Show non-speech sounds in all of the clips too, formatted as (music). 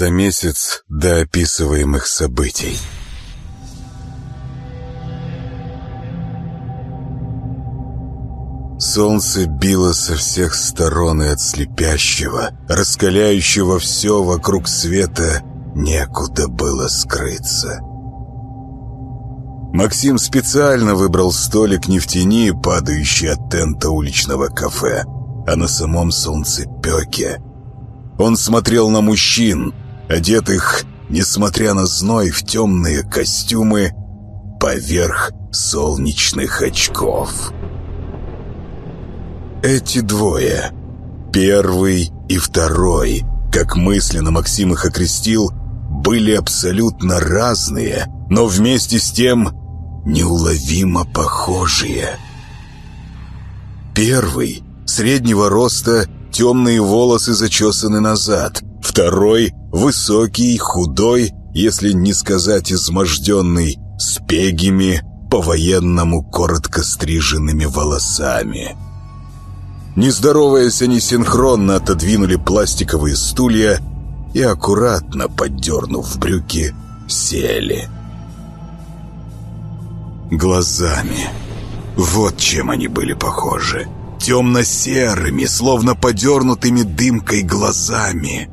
За месяц до описываемых событий. Солнце било со всех сторон и от слепящего, раскаляющего все вокруг света, некуда было скрыться. Максим специально выбрал столик не в тени, падающий от тента уличного кафе, а на самом солнцепеке. Он смотрел на мужчин, одетых, несмотря на зной, в темные костюмы, поверх солнечных очков. Эти двое, первый и второй, как мысленно Максим их окрестил, были абсолютно разные, но вместе с тем неуловимо похожие. Первый, среднего роста, темные волосы зачесаны назад. Второй, высокий, худой, если не сказать изможденный, с пегими, по-военному коротко стриженными волосами. Не здороваясь, они синхронно отодвинули пластиковые стулья и, аккуратно поддернув брюки, сели. Глазами. Вот чем они были похожи. Темно-серыми, словно подернутыми дымкой глазами.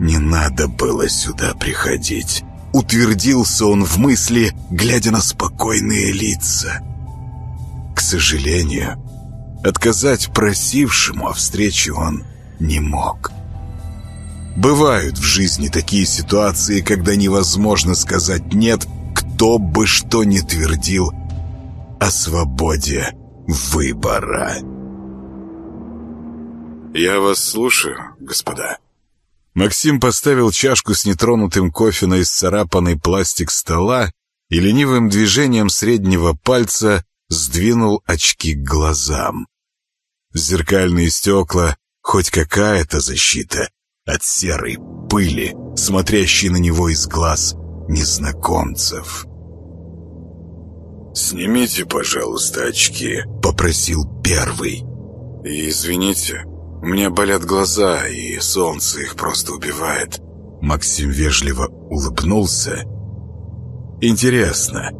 Не надо было сюда приходить. Утвердился он в мысли, глядя на спокойные лица. К сожалению, Отказать просившему о встрече он не мог. Бывают в жизни такие ситуации, когда невозможно сказать «нет», кто бы что ни твердил о свободе выбора. «Я вас слушаю, господа». Максим поставил чашку с нетронутым кофе на исцарапанный пластик стола и ленивым движением среднего пальца сдвинул очки к глазам. Зеркальные стекла — хоть какая-то защита от серой пыли, смотрящей на него из глаз незнакомцев. «Снимите, пожалуйста, очки», — попросил первый. И «Извините, меня болят глаза, и солнце их просто убивает». Максим вежливо улыбнулся. «Интересно,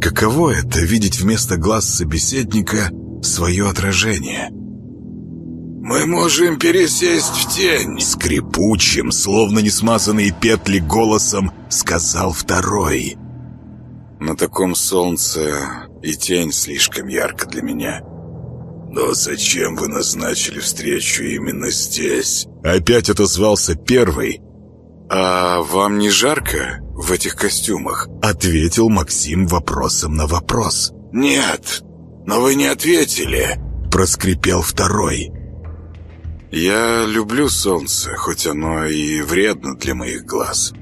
Каково это — видеть вместо глаз собеседника свое отражение? «Мы можем пересесть в тень!» Скрипучим, словно не смазанные петли голосом, сказал второй. «На таком солнце и тень слишком ярко для меня». «Но зачем вы назначили встречу именно здесь?» Опять отозвался первый. «А вам не жарко?» в этих костюмах?» Ответил Максим вопросом на вопрос. «Нет, но вы не ответили», проскрипел второй. «Я люблю солнце, хоть оно и вредно для моих глаз.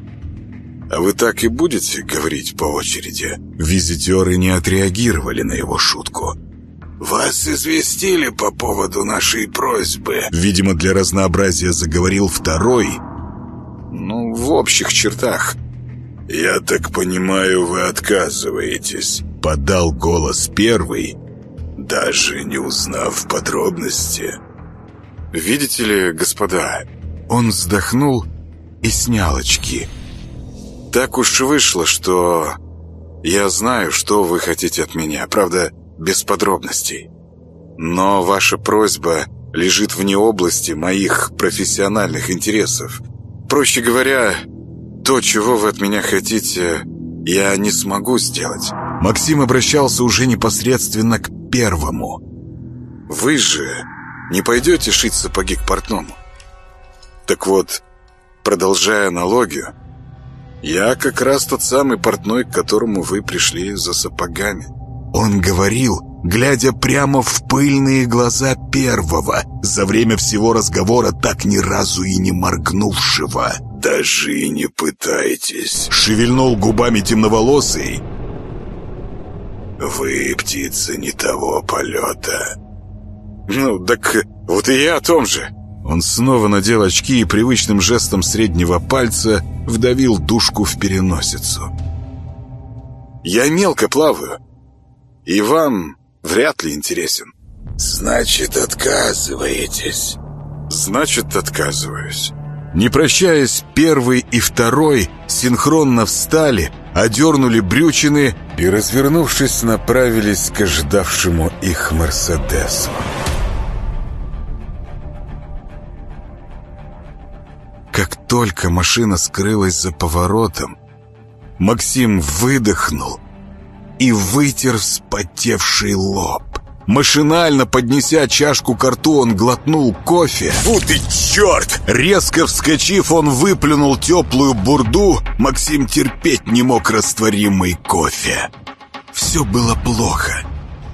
А вы так и будете говорить по очереди?» Визитеры не отреагировали на его шутку. «Вас известили по поводу нашей просьбы?» Видимо, для разнообразия заговорил второй. «Ну, в общих чертах. «Я так понимаю, вы отказываетесь», — подал голос первый, даже не узнав подробности. «Видите ли, господа...» Он вздохнул и снял очки. «Так уж вышло, что... Я знаю, что вы хотите от меня, правда, без подробностей. Но ваша просьба лежит вне области моих профессиональных интересов. Проще говоря, то, чего вы от меня хотите, я не смогу сделать. Максим обращался уже непосредственно к первому. Вы же не пойдете шить сапоги к портному. Так вот, продолжая аналогию, я как раз тот самый портной, к которому вы пришли за сапогами. Он говорил, глядя прямо в пыльные глаза первого, за время всего разговора так ни разу и не моргнувшего. «Даже и не пытайтесь», — шевельнул губами темноволосый. «Вы птица не того полета». «Ну, так вот и я о том же». Он снова надел очки и привычным жестом среднего пальца вдавил душку в переносицу. «Я мелко плаваю, и вам вряд ли интересен». «Значит, отказываетесь?» «Значит, отказываюсь». Не прощаясь, первый и второй синхронно встали, одернули брючины и, развернувшись, направились к ожидавшему их Мерседесу. Как только машина скрылась за поворотом, Максим выдохнул и вытер вспотевший лоб. Машинально поднеся чашку к рту, он глотнул кофе. «Фу ты, черт!» Резко вскочив, он выплюнул теплую бурду. Максим терпеть не мог растворимый кофе. Все было плохо.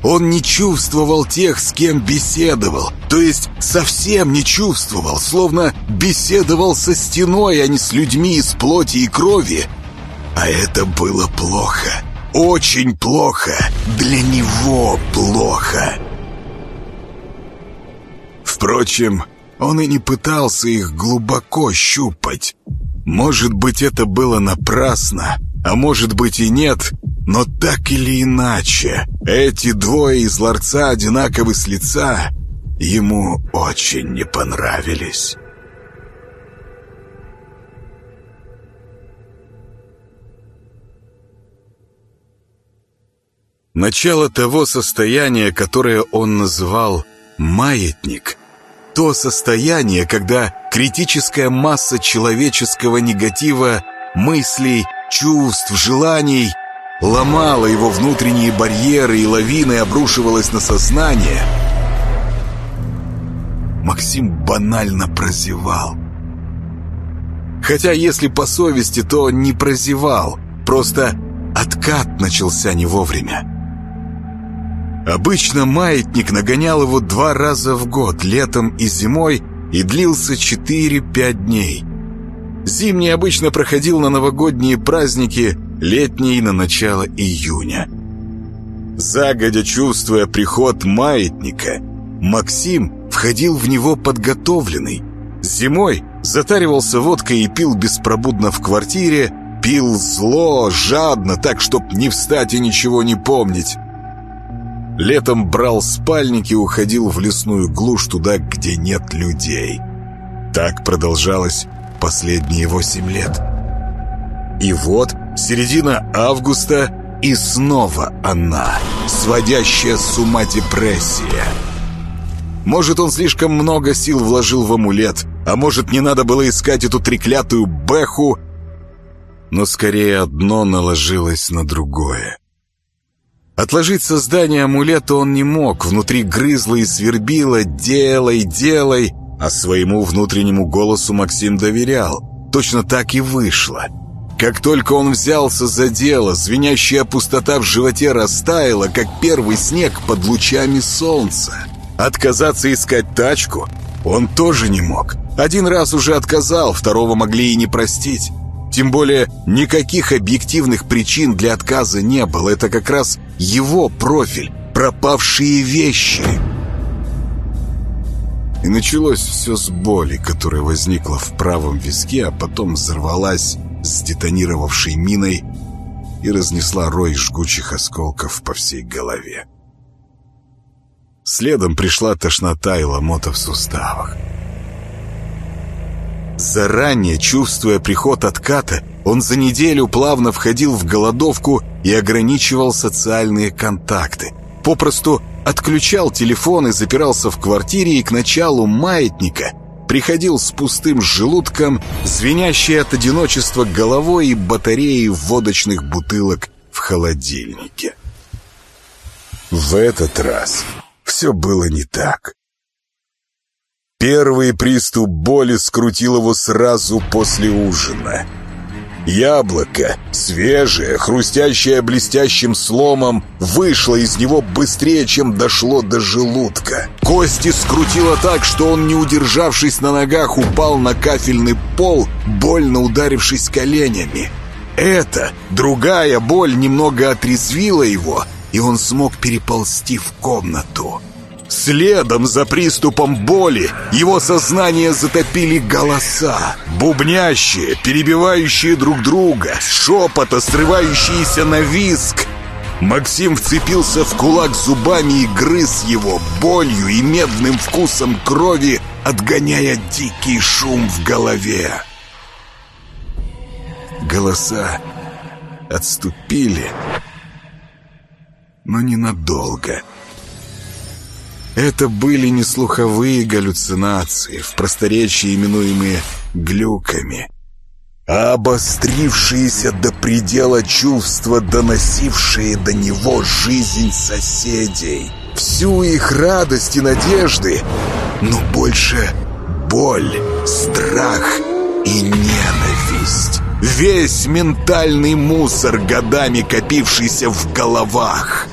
Он не чувствовал тех, с кем беседовал. То есть совсем не чувствовал, словно беседовал со стеной, а не с людьми из плоти и крови. А это было плохо. Очень плохо. Для него плохо. Впрочем, он и не пытался их глубоко щупать. Может быть, это было напрасно, а может быть и нет, но так или иначе, эти двое из ларца одинаковы с лица ему очень не понравились. Начало того состояния, которое он называл «маятник», то состояние, когда критическая масса человеческого негатива, мыслей, чувств, желаний ломала его внутренние барьеры и лавиной обрушивалась на сознание, Максим банально прозевал. Хотя, если по совести, то не прозевал, просто откат начался не вовремя. Обычно маятник нагонял его два раза в год, летом и зимой, и длился 4-5 дней. Зимний обычно проходил на новогодние праздники, летний на начало июня. Загодя чувствуя приход маятника, Максим входил в него подготовленный. Зимой затаривался водкой и пил беспробудно в квартире, пил зло, жадно, так, чтоб не встать и ничего не помнить. Летом брал спальник и уходил в лесную глушь туда, где нет людей. Так продолжалось последние восемь лет. И вот середина августа, и снова она, сводящая с ума депрессия. Может, он слишком много сил вложил в амулет, а может, не надо было искать эту треклятую бэху, но скорее одно наложилось на другое. Отложить создание амулета он не мог, внутри грызло и свербило «делай, делай», а своему внутреннему голосу Максим доверял. Точно так и вышло. Как только он взялся за дело, звенящая пустота в животе растаяла, как первый снег под лучами солнца. Отказаться искать тачку он тоже не мог. Один раз уже отказал, второго могли и не простить. Тем более, никаких объективных причин для отказа не было. Это как раз его профиль, пропавшие вещи. И началось все с боли, которая возникла в правом виске, а потом взорвалась с детонировавшей миной и разнесла рой жгучих осколков по всей голове. Следом пришла тошнота и ломота в суставах. Заранее чувствуя приход отката, он за неделю плавно входил в голодовку и ограничивал социальные контакты. Попросту отключал телефон и запирался в квартире, и к началу маятника приходил с пустым желудком, звенящей от одиночества головой и батареей водочных бутылок в холодильнике. В этот раз все было не так. Первый приступ боли скрутил его сразу после ужина. Яблоко, свежее, хрустящее блестящим сломом, вышло из него быстрее, чем дошло до желудка. Кости скрутило так, что он, не удержавшись на ногах, упал на кафельный пол, больно ударившись коленями. Это, другая боль, немного отрезвила его, и он смог переползти в комнату. Следом за приступом боли его сознание затопили голоса, бубнящие, перебивающие друг друга, шепота, срывающиеся на виск. Максим вцепился в кулак зубами и грыз его болью и медным вкусом крови, отгоняя дикий шум в голове. Голоса отступили, но ненадолго. Это были не слуховые галлюцинации, в просторечии именуемые глюками, а обострившиеся до предела чувства, доносившие до него жизнь соседей, всю их радость и надежды, но больше боль, страх и ненависть. Весь ментальный мусор, годами копившийся в головах.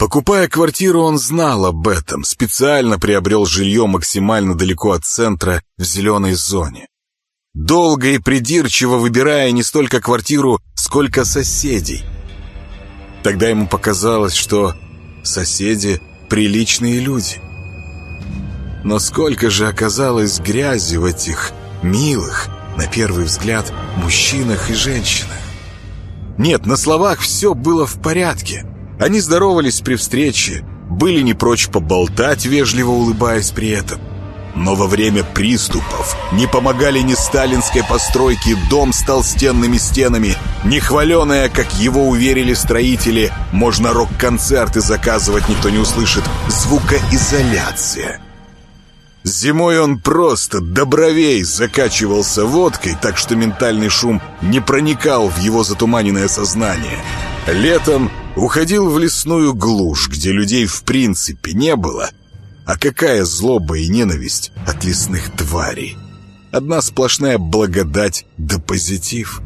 Покупая квартиру, он знал об этом, специально приобрел жилье максимально далеко от центра, в зеленой зоне. Долго и придирчиво выбирая не столько квартиру, сколько соседей. Тогда ему показалось, что соседи — приличные люди — но сколько же оказалось грязи в этих милых, на первый взгляд, мужчинах и женщинах. Нет, на словах все было в порядке. Они здоровались при встрече, были не прочь поболтать, вежливо улыбаясь при этом. Но во время приступов не помогали ни сталинской постройки дом с толстенными стенами, ни хваленая, как его уверили строители, можно рок-концерты заказывать, никто не услышит, звукоизоляция. Зимой он просто до бровей закачивался водкой, так что ментальный шум не проникал в его затуманенное сознание. Летом уходил в лесную глушь, где людей в принципе не было. А какая злоба и ненависть от лесных тварей. Одна сплошная благодать да позитив.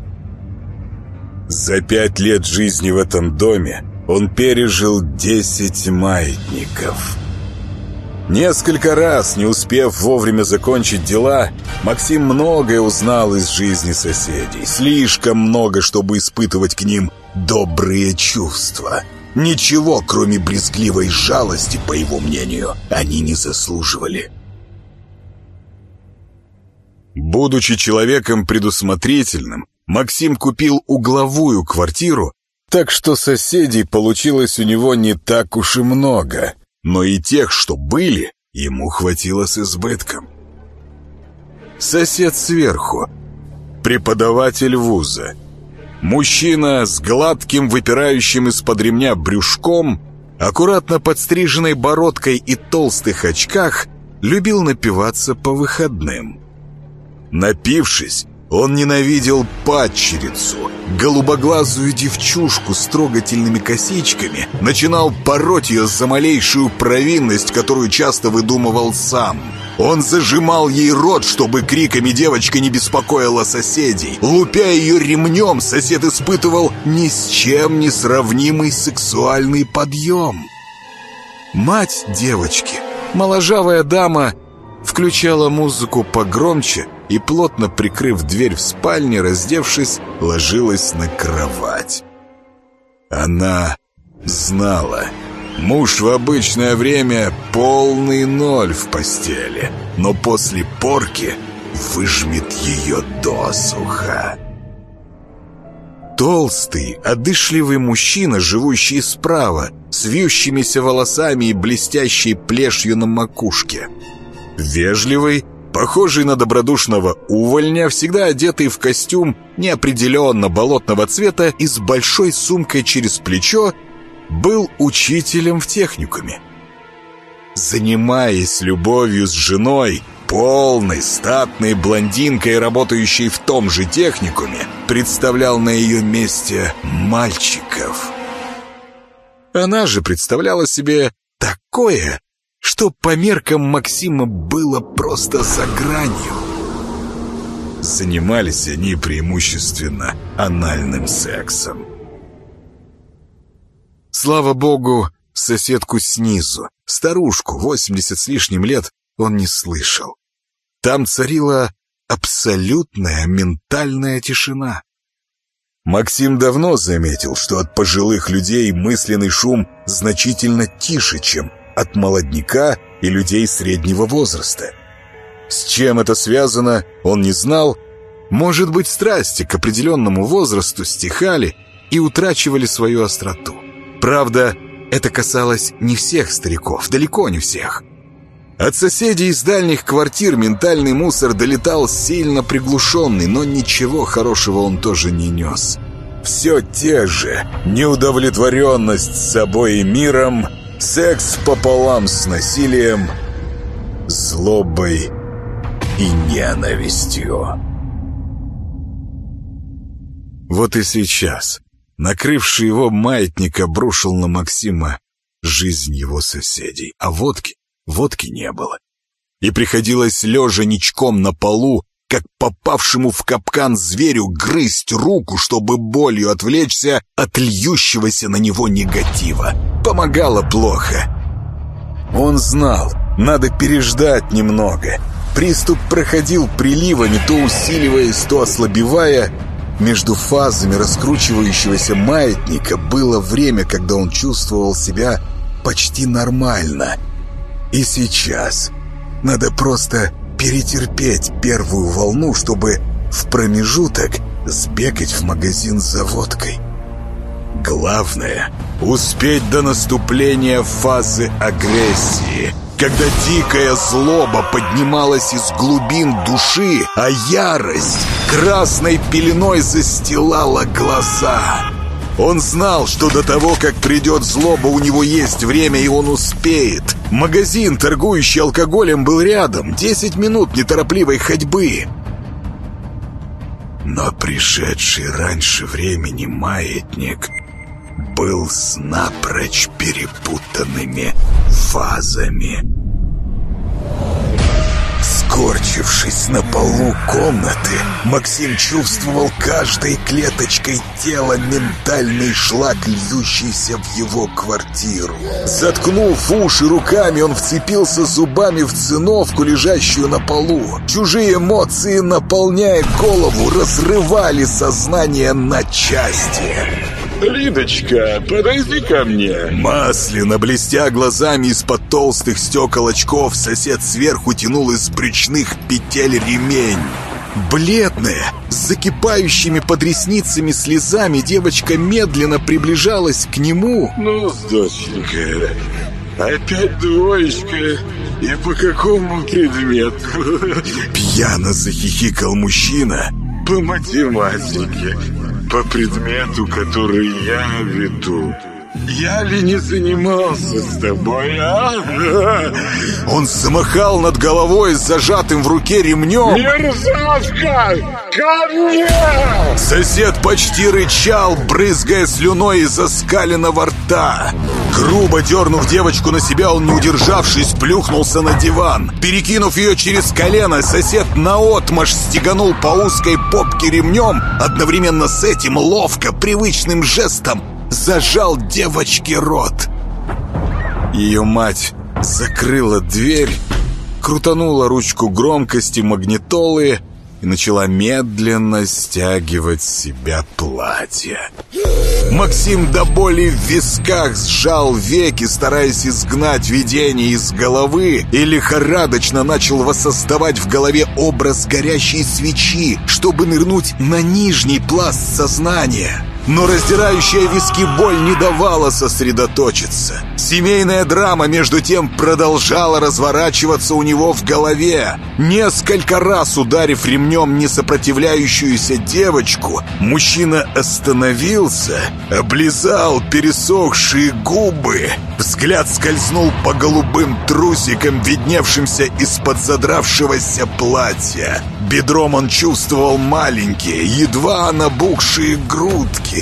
За пять лет жизни в этом доме он пережил десять маятников. Несколько раз, не успев вовремя закончить дела, Максим многое узнал из жизни соседей. Слишком много, чтобы испытывать к ним добрые чувства. Ничего, кроме брезгливой жалости, по его мнению, они не заслуживали. Будучи человеком предусмотрительным, Максим купил угловую квартиру, так что соседей получилось у него не так уж и много – но и тех, что были, ему хватило с избытком. Сосед сверху, преподаватель вуза, мужчина с гладким, выпирающим из-под ремня брюшком, аккуратно подстриженной бородкой и толстых очках, любил напиваться по выходным. Напившись, он ненавидел падчерицу, голубоглазую девчушку с трогательными косичками, начинал пороть ее за малейшую провинность, которую часто выдумывал сам. Он зажимал ей рот, чтобы криками девочка не беспокоила соседей. Лупя ее ремнем, сосед испытывал ни с чем не сравнимый сексуальный подъем. Мать девочки, моложавая дама, включала музыку погромче и, плотно прикрыв дверь в спальне, раздевшись, ложилась на кровать. Она знала. Муж в обычное время полный ноль в постели, но после порки выжмет ее досуха. Толстый, одышливый мужчина, живущий справа, с вьющимися волосами и блестящей плешью на макушке. Вежливый, Похожий на добродушного увольня, всегда одетый в костюм неопределенно болотного цвета и с большой сумкой через плечо, был учителем в техникуме. Занимаясь любовью с женой, полной, статной блондинкой, работающей в том же техникуме, представлял на ее месте мальчиков. Она же представляла себе такое, что по меркам Максима было просто за гранью. Занимались они преимущественно анальным сексом. Слава богу, соседку снизу, старушку, 80 с лишним лет, он не слышал. Там царила абсолютная ментальная тишина. Максим давно заметил, что от пожилых людей мысленный шум значительно тише, чем от молодняка и людей среднего возраста. С чем это связано, он не знал, Может быть, страсти к определенному возрасту стихали и утрачивали свою остроту. Правда, это касалось не всех стариков, далеко не всех. От соседей из дальних квартир ментальный мусор долетал сильно приглушенный, но ничего хорошего он тоже не нес. Все те же неудовлетворенность собой и миром, секс пополам с насилием, злобой и ненавистью. Вот и сейчас, накрывший его маятник обрушил на Максима жизнь его соседей, а водки, водки не было. И приходилось лежа ничком на полу, как попавшему в капкан зверю грызть руку, чтобы болью отвлечься от льющегося на него негатива. Помогало плохо. Он знал, надо переждать немного. Приступ проходил приливами, то усиливаясь, то ослабевая, между фазами раскручивающегося маятника было время, когда он чувствовал себя почти нормально. И сейчас надо просто перетерпеть первую волну, чтобы в промежуток сбегать в магазин за водкой. Главное — успеть до наступления фазы агрессии — когда дикая злоба поднималась из глубин души, а ярость красной пеленой застилала глаза. Он знал, что до того, как придет злоба, у него есть время, и он успеет. Магазин, торгующий алкоголем, был рядом. Десять минут неторопливой ходьбы. Но пришедший раньше времени маятник был с напрочь перепутанными фазами. Скорчившись на полу комнаты, Максим чувствовал каждой клеточкой тела ментальный шлак, льющийся в его квартиру. Заткнув уши руками, он вцепился зубами в циновку, лежащую на полу. Чужие эмоции, наполняя голову, разрывали сознание на части. «Лидочка, подойди ко мне!» Масляно, блестя глазами из-под толстых стекол очков, сосед сверху тянул из брючных петель ремень. Бледная, с закипающими под ресницами слезами, девочка медленно приближалась к нему. «Ну, доченька, опять двоечка, и по какому предмету?» Пьяно захихикал мужчина. «По математике» по предмету, который я веду. Я ли не занимался с тобой, а? Он замахал над головой с зажатым в руке ремнем. Мерзавка! Ко мне! Сосед почти рычал, брызгая слюной из оскаленного рта. Грубо дернув девочку на себя, он, не удержавшись, плюхнулся на диван. Перекинув ее через колено, сосед наотмашь стеганул по узкой попке ремнем, одновременно с этим ловко, привычным жестом зажал девочке рот. Ее мать закрыла дверь, крутанула ручку громкости магнитолы и начала медленно стягивать с себя платье. Максим до боли в висках сжал веки, стараясь изгнать видение из головы, и лихорадочно начал воссоздавать в голове образ горящей свечи, чтобы нырнуть на нижний пласт сознания. Но раздирающая виски боль не давала сосредоточиться. Семейная драма, между тем, продолжала разворачиваться у него в голове. Несколько раз ударив ремнем несопротивляющуюся девочку, мужчина остановился, облизал пересохшие губы. Взгляд скользнул по голубым трусикам, видневшимся из-под задравшегося платья. Бедром он чувствовал маленькие, едва набухшие грудки.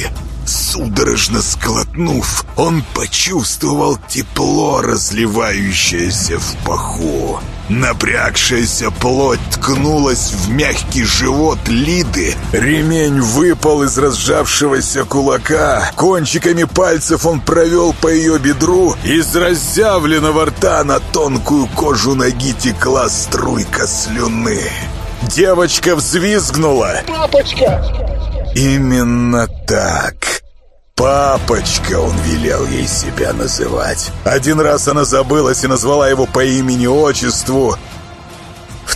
Судорожно склотнув, он почувствовал тепло, разливающееся в паху. Напрягшаяся плоть ткнулась в мягкий живот Лиды. Ремень выпал из разжавшегося кулака. Кончиками пальцев он провел по ее бедру. Из разъявленного рта на тонкую кожу ноги текла струйка слюны. Девочка взвизгнула. «Папочка!» Именно так. «Папочка» он велел ей себя называть. Один раз она забылась и назвала его по имени-отчеству.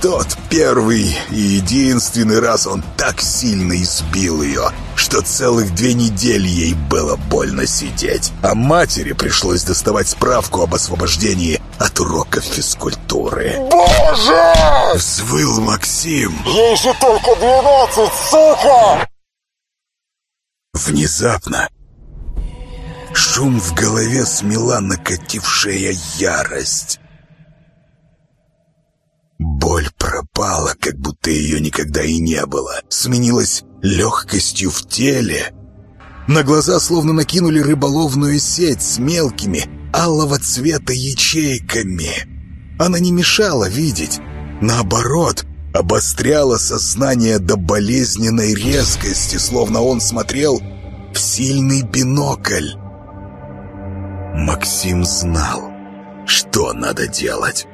тот первый и единственный раз он так сильно избил ее, что целых две недели ей было больно сидеть. А матери пришлось доставать справку об освобождении от уроков физкультуры. «Боже!» Взвыл Максим. «Ей же только двенадцать, сука!» Внезапно шум в голове смела накатившая ярость. Боль пропала, как будто ее никогда и не было. Сменилась легкостью в теле. На глаза словно накинули рыболовную сеть с мелкими, алого цвета ячейками. Она не мешала видеть. Наоборот, обостряла сознание до болезненной резкости, словно он смотрел в сильный бинокль. Максим знал, что надо делать.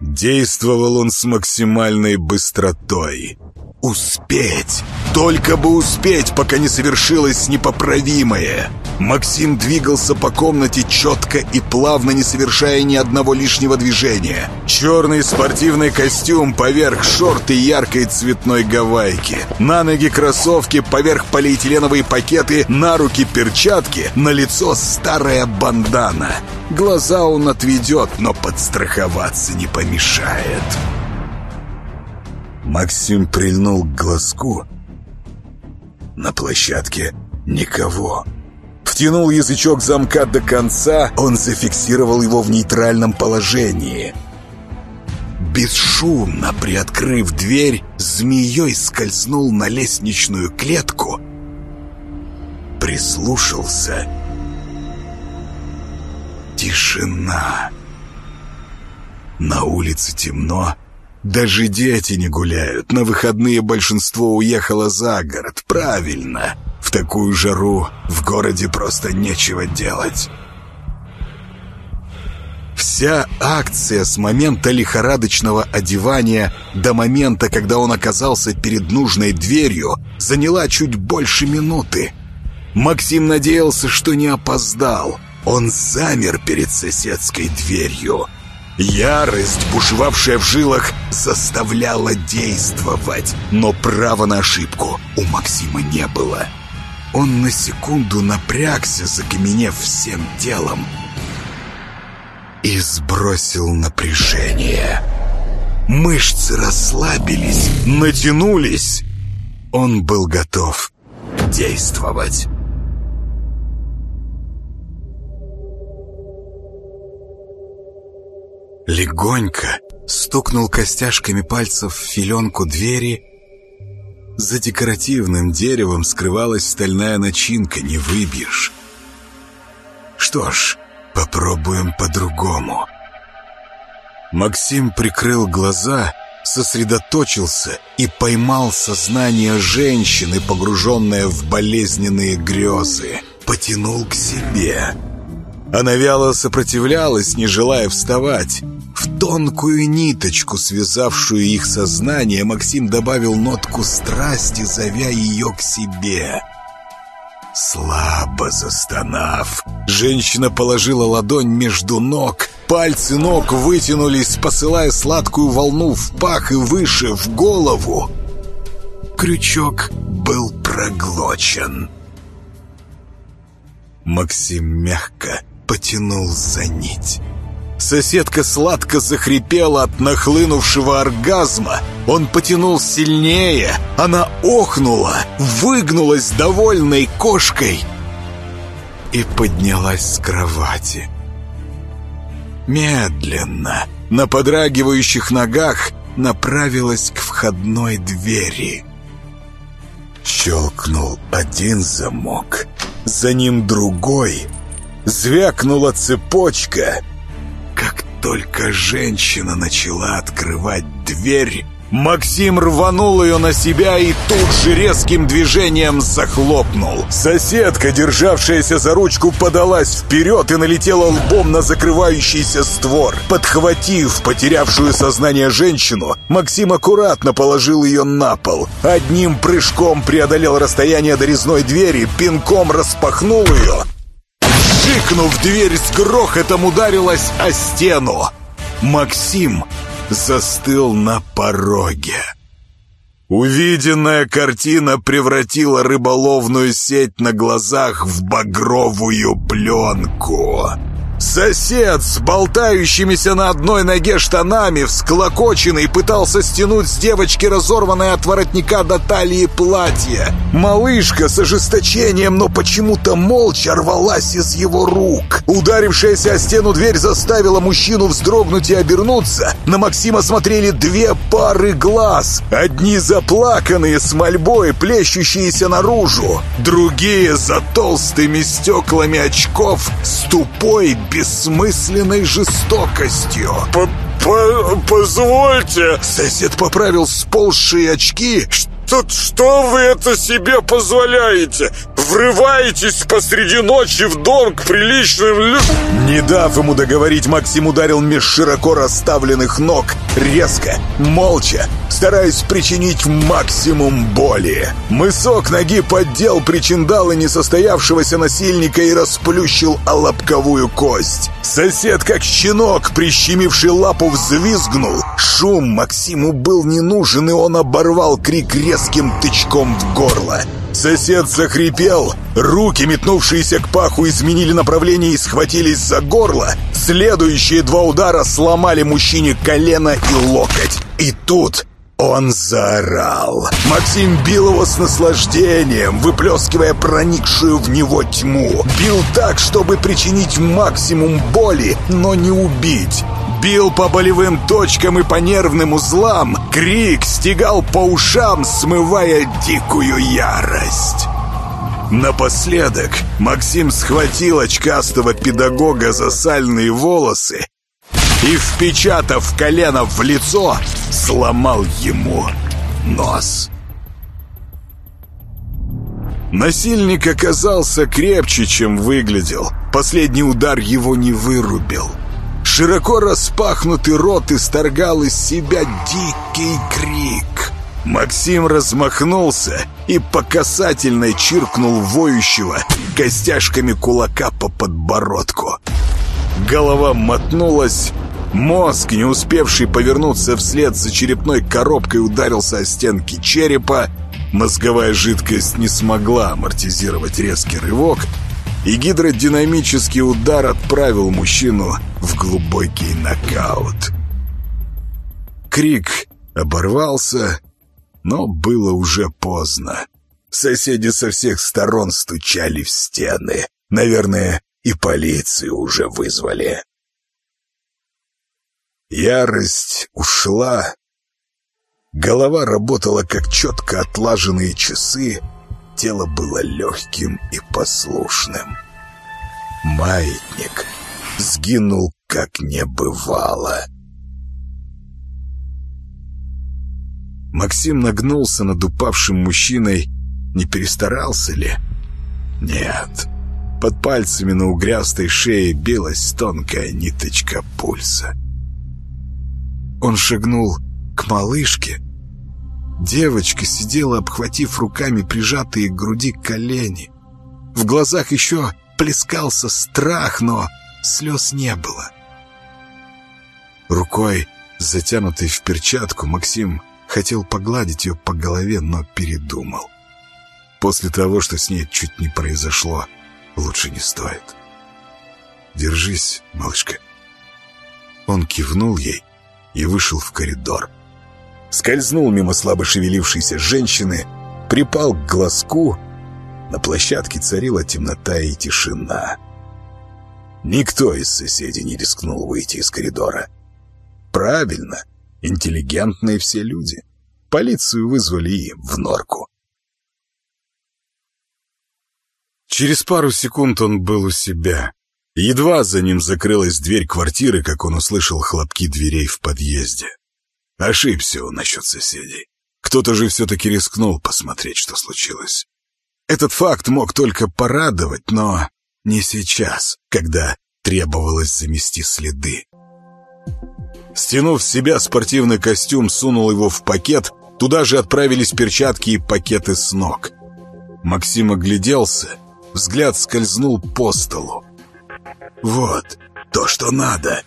Действовал он с максимальной быстротой. Успеть! Только бы успеть, пока не совершилось непоправимое. Максим двигался по комнате четко и плавно, не совершая ни одного лишнего движения. Черный спортивный костюм поверх шорты яркой цветной гавайки. На ноги кроссовки, поверх полиэтиленовые пакеты, на руки перчатки, на лицо старая бандана. Глаза он отведет, но подстраховаться не помешает. Максим прильнул к глазку. На площадке никого. Втянул язычок замка до конца, он зафиксировал его в нейтральном положении. Бесшумно приоткрыв дверь, змеей скользнул на лестничную клетку. Прислушался. Тишина. На улице темно, даже дети не гуляют. На выходные большинство уехало за город. Правильно. В такую жару в городе просто нечего делать. Вся акция с момента лихорадочного одевания до момента, когда он оказался перед нужной дверью, заняла чуть больше минуты. Максим надеялся, что не опоздал. Он замер перед соседской дверью. Ярость, бушевавшая в жилах, заставляла действовать, но права на ошибку у Максима не было. Он на секунду напрягся, закаменев всем телом, и сбросил напряжение. Мышцы расслабились, натянулись. Он был готов действовать. Легонько стукнул костяшками пальцев в филенку двери. За декоративным деревом скрывалась стальная начинка, не выбьешь. Что ж, попробуем по-другому. Максим прикрыл глаза, сосредоточился и поймал сознание женщины, погруженное в болезненные грезы. Потянул к себе. Она вяло сопротивлялась, не желая вставать. В тонкую ниточку, связавшую их сознание, Максим добавил нотку страсти, зовя ее к себе. Слабо застонав, женщина положила ладонь между ног, пальцы ног вытянулись, посылая сладкую волну в пах и выше, в голову. Крючок был проглочен. Максим мягко потянул за нить. Соседка сладко захрипела от нахлынувшего оргазма. Он потянул сильнее. Она охнула, выгнулась довольной кошкой и поднялась с кровати. Медленно, на подрагивающих ногах, направилась к входной двери. Щелкнул один замок, за ним другой. Звякнула цепочка — как только женщина начала открывать дверь, Максим рванул ее на себя и тут же резким движением захлопнул. Соседка, державшаяся за ручку, подалась вперед и налетела лбом на закрывающийся створ. Подхватив потерявшую сознание женщину, Максим аккуратно положил ее на пол. Одним прыжком преодолел расстояние до резной двери, пинком распахнул ее Шикнув, дверь с грохотом ударилась о стену. Максим застыл на пороге. Увиденная картина превратила рыболовную сеть на глазах в багровую пленку. Сосед с болтающимися на одной ноге штанами, всклокоченный, пытался стянуть с девочки разорванное от воротника до талии платье. Малышка с ожесточением, но почему-то молча рвалась из его рук. Ударившаяся о стену дверь заставила мужчину вздрогнуть и обернуться. На Максима смотрели две пары глаз. Одни заплаканные с мольбой, плещущиеся наружу. Другие за толстыми стеклами очков с тупой бессмысленной жестокостью. П -п «Позвольте!» Сосед поправил сползшие очки. Что, что вы это себе позволяете? Врываетесь посреди ночи в дом к приличным людям? Не дав ему договорить, Максим ударил меж широко расставленных ног. Резко, молча, стараясь причинить максимум боли. Мысок ноги поддел причиндалы несостоявшегося насильника и расплющил лобковую кость. Сосед, как щенок, прищемивший лапу, взвизгнул. Шум Максиму был не нужен, и он оборвал крик резким тычком в горло. Сосед захрипел, руки, метнувшиеся к паху, изменили направление и схватились за горло. Следующие два удара сломали мужчине колено и локоть. И тут он заорал. Максим бил его с наслаждением, выплескивая проникшую в него тьму. Бил так, чтобы причинить максимум боли, но не убить. Бил по болевым точкам и по нервным узлам. Крик стегал по ушам, смывая дикую ярость. Напоследок Максим схватил очкастого педагога за сальные волосы и, впечатав колено в лицо, сломал ему нос. Насильник оказался крепче, чем выглядел. Последний удар его не вырубил. Широко распахнутый рот исторгал из себя дикий крик. Максим размахнулся и по касательной чиркнул воющего костяшками кулака по подбородку. Голова мотнулась, мозг, не успевший повернуться вслед за черепной коробкой, ударился о стенки черепа. Мозговая жидкость не смогла амортизировать резкий рывок, и гидродинамический удар отправил мужчину в глубокий нокаут. Крик оборвался, но было уже поздно. Соседи со всех сторон стучали в стены. Наверное, и полицию уже вызвали. Ярость ушла. Голова работала как четко отлаженные часы, тело было легким и послушным. Маятник сгинул, как не бывало. Максим нагнулся над упавшим мужчиной. Не перестарался ли? Нет. Под пальцами на угрястой шее билась тонкая ниточка пульса. Он шагнул к малышке, Девочка сидела, обхватив руками прижатые к груди колени. В глазах еще плескался страх, но слез не было. Рукой, затянутой в перчатку, Максим хотел погладить ее по голове, но передумал. После того, что с ней чуть не произошло, лучше не стоит. «Держись, малышка». Он кивнул ей и вышел в коридор скользнул мимо слабо шевелившейся женщины, припал к глазку. На площадке царила темнота и тишина. Никто из соседей не рискнул выйти из коридора. Правильно, интеллигентные все люди. Полицию вызвали и в норку. Через пару секунд он был у себя. Едва за ним закрылась дверь квартиры, как он услышал хлопки дверей в подъезде. Ошибся он насчет соседей. Кто-то же все-таки рискнул посмотреть, что случилось. Этот факт мог только порадовать, но не сейчас, когда требовалось замести следы. Стянув с себя спортивный костюм, сунул его в пакет, туда же отправились перчатки и пакеты с ног. Максим огляделся, взгляд скользнул по столу. «Вот, то, что надо!»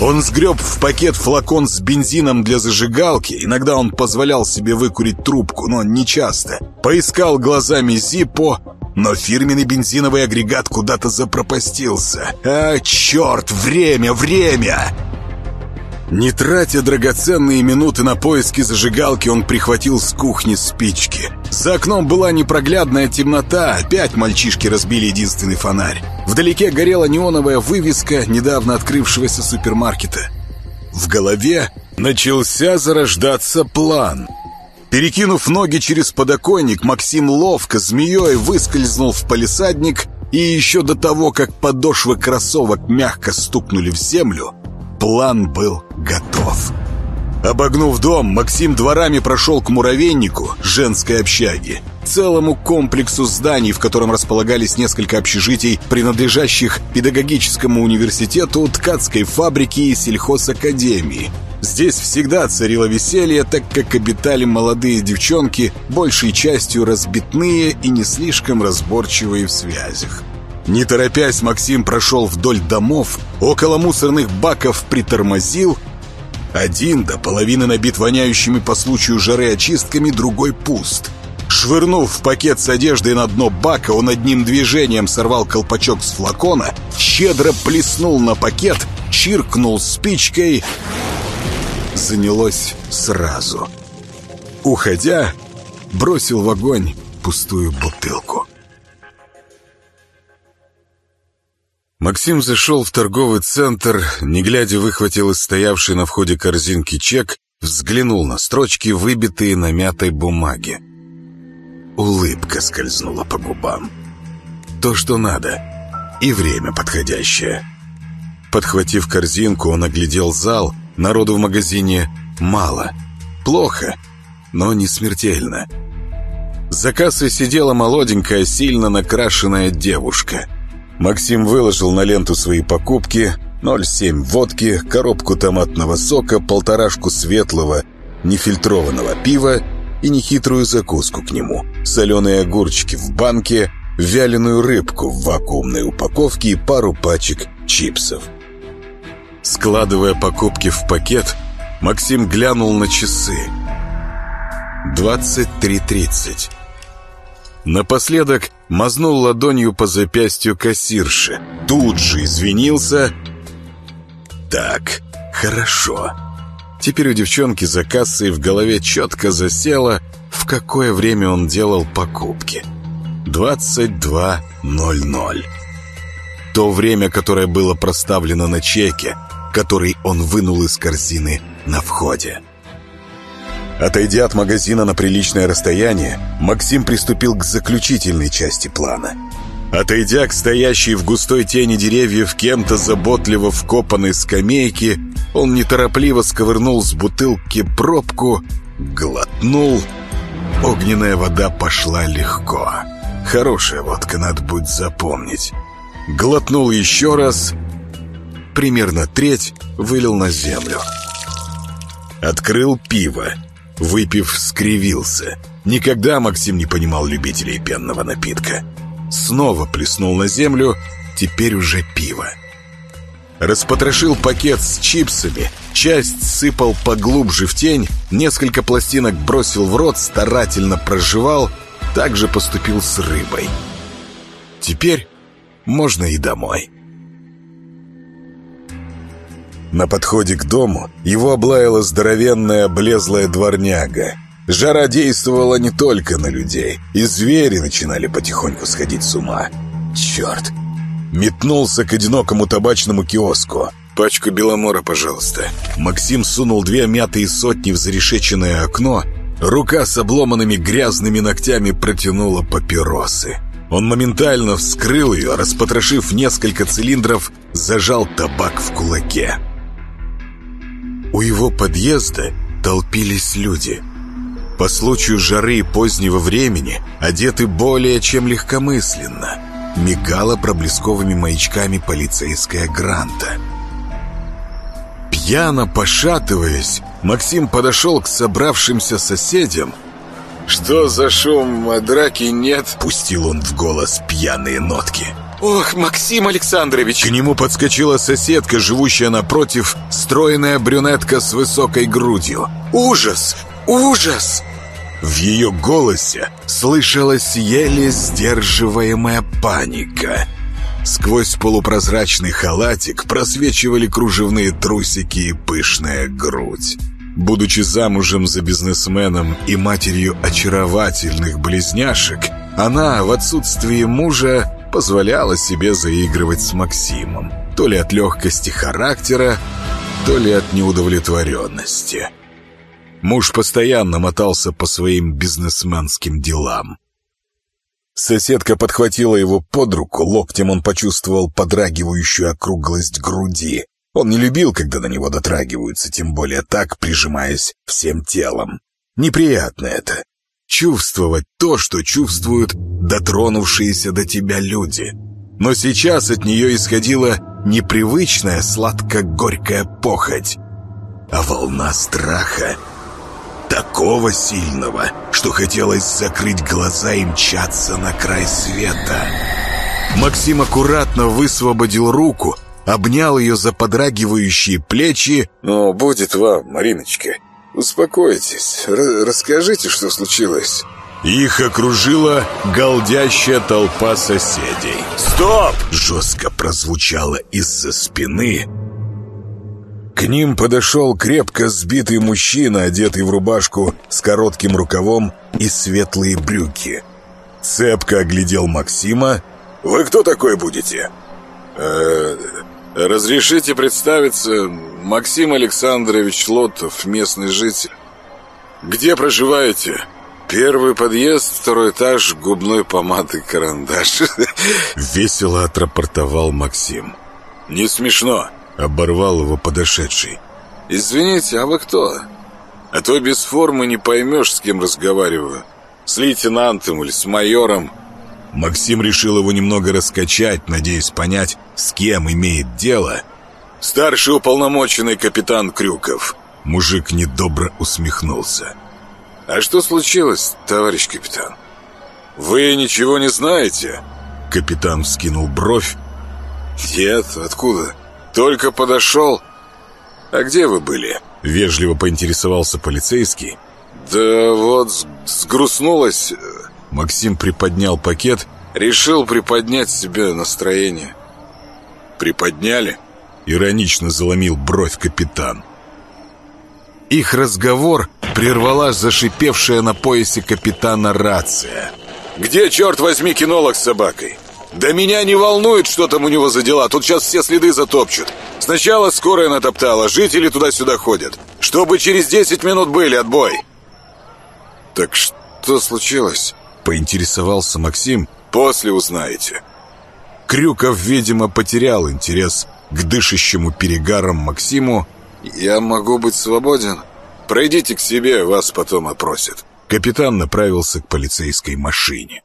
Он сгреб в пакет флакон с бензином для зажигалки. Иногда он позволял себе выкурить трубку, но не часто. Поискал глазами Зиппо, но фирменный бензиновый агрегат куда-то запропастился. А, черт, время, время! Не тратя драгоценные минуты на поиски зажигалки, он прихватил с кухни спички. За окном была непроглядная темнота, опять мальчишки разбили единственный фонарь. Вдалеке горела неоновая вывеска недавно открывшегося супермаркета. В голове начался зарождаться план. Перекинув ноги через подоконник, Максим ловко змеей выскользнул в палисадник и еще до того, как подошвы кроссовок мягко стукнули в землю, План был готов. Обогнув дом, Максим дворами прошел к муравейнику женской общаги. Целому комплексу зданий, в котором располагались несколько общежитий, принадлежащих педагогическому университету, ткацкой фабрике и сельхозакадемии. Здесь всегда царило веселье, так как обитали молодые девчонки, большей частью разбитные и не слишком разборчивые в связях. Не торопясь, Максим прошел вдоль домов, около мусорных баков притормозил. Один до половины набит воняющими по случаю жары очистками, другой пуст. Швырнув пакет с одеждой на дно бака, он одним движением сорвал колпачок с флакона, щедро плеснул на пакет, чиркнул спичкой. Занялось сразу. Уходя, бросил в огонь пустую бутылку. Максим зашел в торговый центр, не глядя выхватил из стоявшей на входе корзинки чек, взглянул на строчки, выбитые на мятой бумаге. Улыбка скользнула по губам. То, что надо, и время подходящее. Подхватив корзинку, он оглядел зал, народу в магазине мало. Плохо, но не смертельно. За кассой сидела молоденькая, сильно накрашенная девушка — Максим выложил на ленту свои покупки 0,7 водки, коробку томатного сока, полторашку светлого нефильтрованного пива и нехитрую закуску к нему. Соленые огурчики в банке, вяленую рыбку в вакуумной упаковке и пару пачек чипсов. Складывая покупки в пакет, Максим глянул на часы. 23.30. Напоследок мазнул ладонью по запястью кассирши. Тут же извинился. Так, хорошо. Теперь у девчонки за кассой в голове четко засело, в какое время он делал покупки. 22.00. То время, которое было проставлено на чеке, который он вынул из корзины на входе. Отойдя от магазина на приличное расстояние, Максим приступил к заключительной части плана. Отойдя к стоящей в густой тени деревьев кем-то заботливо вкопанной скамейке, он неторопливо сковырнул с бутылки пробку, глотнул. Огненная вода пошла легко. Хорошая водка, надо будет запомнить. Глотнул еще раз, примерно треть вылил на землю. Открыл пиво. Выпив, скривился. Никогда Максим не понимал любителей пенного напитка. Снова плеснул на землю, теперь уже пиво. Распотрошил пакет с чипсами, часть сыпал поглубже в тень, несколько пластинок бросил в рот, старательно прожевал, также поступил с рыбой. Теперь можно и домой. На подходе к дому его облаяла здоровенная облезлая дворняга. Жара действовала не только на людей, и звери начинали потихоньку сходить с ума. Черт! Метнулся к одинокому табачному киоску. «Пачку Беломора, пожалуйста». Максим сунул две мятые сотни в зарешеченное окно. Рука с обломанными грязными ногтями протянула папиросы. Он моментально вскрыл ее, распотрошив несколько цилиндров, зажал табак в кулаке. У его подъезда толпились люди. По случаю жары и позднего времени одеты более чем легкомысленно. Мигала проблесковыми маячками полицейская гранта. Пьяно пошатываясь, Максим подошел к собравшимся соседям. «Что за шум, а драки нет?» Пустил он в голос пьяные нотки. Ох, Максим Александрович! К нему подскочила соседка, живущая напротив, стройная брюнетка с высокой грудью. Ужас! Ужас! В ее голосе слышалась еле сдерживаемая паника. Сквозь полупрозрачный халатик просвечивали кружевные трусики и пышная грудь. Будучи замужем за бизнесменом и матерью очаровательных близняшек, она в отсутствии мужа позволяла себе заигрывать с Максимом. То ли от легкости характера, то ли от неудовлетворенности. Муж постоянно мотался по своим бизнесменским делам. Соседка подхватила его под руку, локтем он почувствовал подрагивающую округлость груди. Он не любил, когда на него дотрагиваются, тем более так, прижимаясь всем телом. Неприятно это. Чувствовать то, что чувствуют дотронувшиеся до тебя люди. Но сейчас от нее исходила непривычная сладко-горькая похоть, а волна страха такого сильного, что хотелось закрыть глаза и мчаться на край света. Максим аккуратно высвободил руку, обнял ее за подрагивающие плечи. «Ну, будет вам, Мариночка. Успокойтесь, расскажите, что случилось». Их окружила галдящая толпа соседей. «Стоп!» — жестко прозвучало из-за спины, к ним подошел крепко сбитый мужчина, одетый в рубашку с коротким рукавом и светлые брюки. Цепко оглядел Максима. «Вы кто такой будете?» э, «Разрешите представиться, Максим Александрович Лотов, местный житель. Где проживаете?» «Первый подъезд, второй этаж, губной помады, карандаш». (laughs) Весело отрапортовал Максим. «Не смешно». Оборвал его подошедший. «Извините, а вы кто? А то без формы не поймешь, с кем разговариваю. С лейтенантом или с майором». Максим решил его немного раскачать, надеясь понять, с кем имеет дело. «Старший уполномоченный капитан Крюков». Мужик недобро усмехнулся. «А что случилось, товарищ капитан? Вы ничего не знаете?» Капитан вскинул бровь. «Нет, откуда?» Только подошел. А где вы были? Вежливо поинтересовался полицейский. Да вот, сгрустнулось. Максим приподнял пакет. Решил приподнять себе настроение. Приподняли? Иронично заломил бровь капитан. Их разговор прервала зашипевшая на поясе капитана рация. «Где, черт возьми, кинолог с собакой?» Да меня не волнует, что там у него за дела. Тут сейчас все следы затопчут. Сначала скорая натоптала, жители туда-сюда ходят. Чтобы через 10 минут были, отбой. Так что случилось? Поинтересовался Максим. После узнаете. Крюков, видимо, потерял интерес к дышащему перегаром Максиму. Я могу быть свободен? Пройдите к себе, вас потом опросят. Капитан направился к полицейской машине.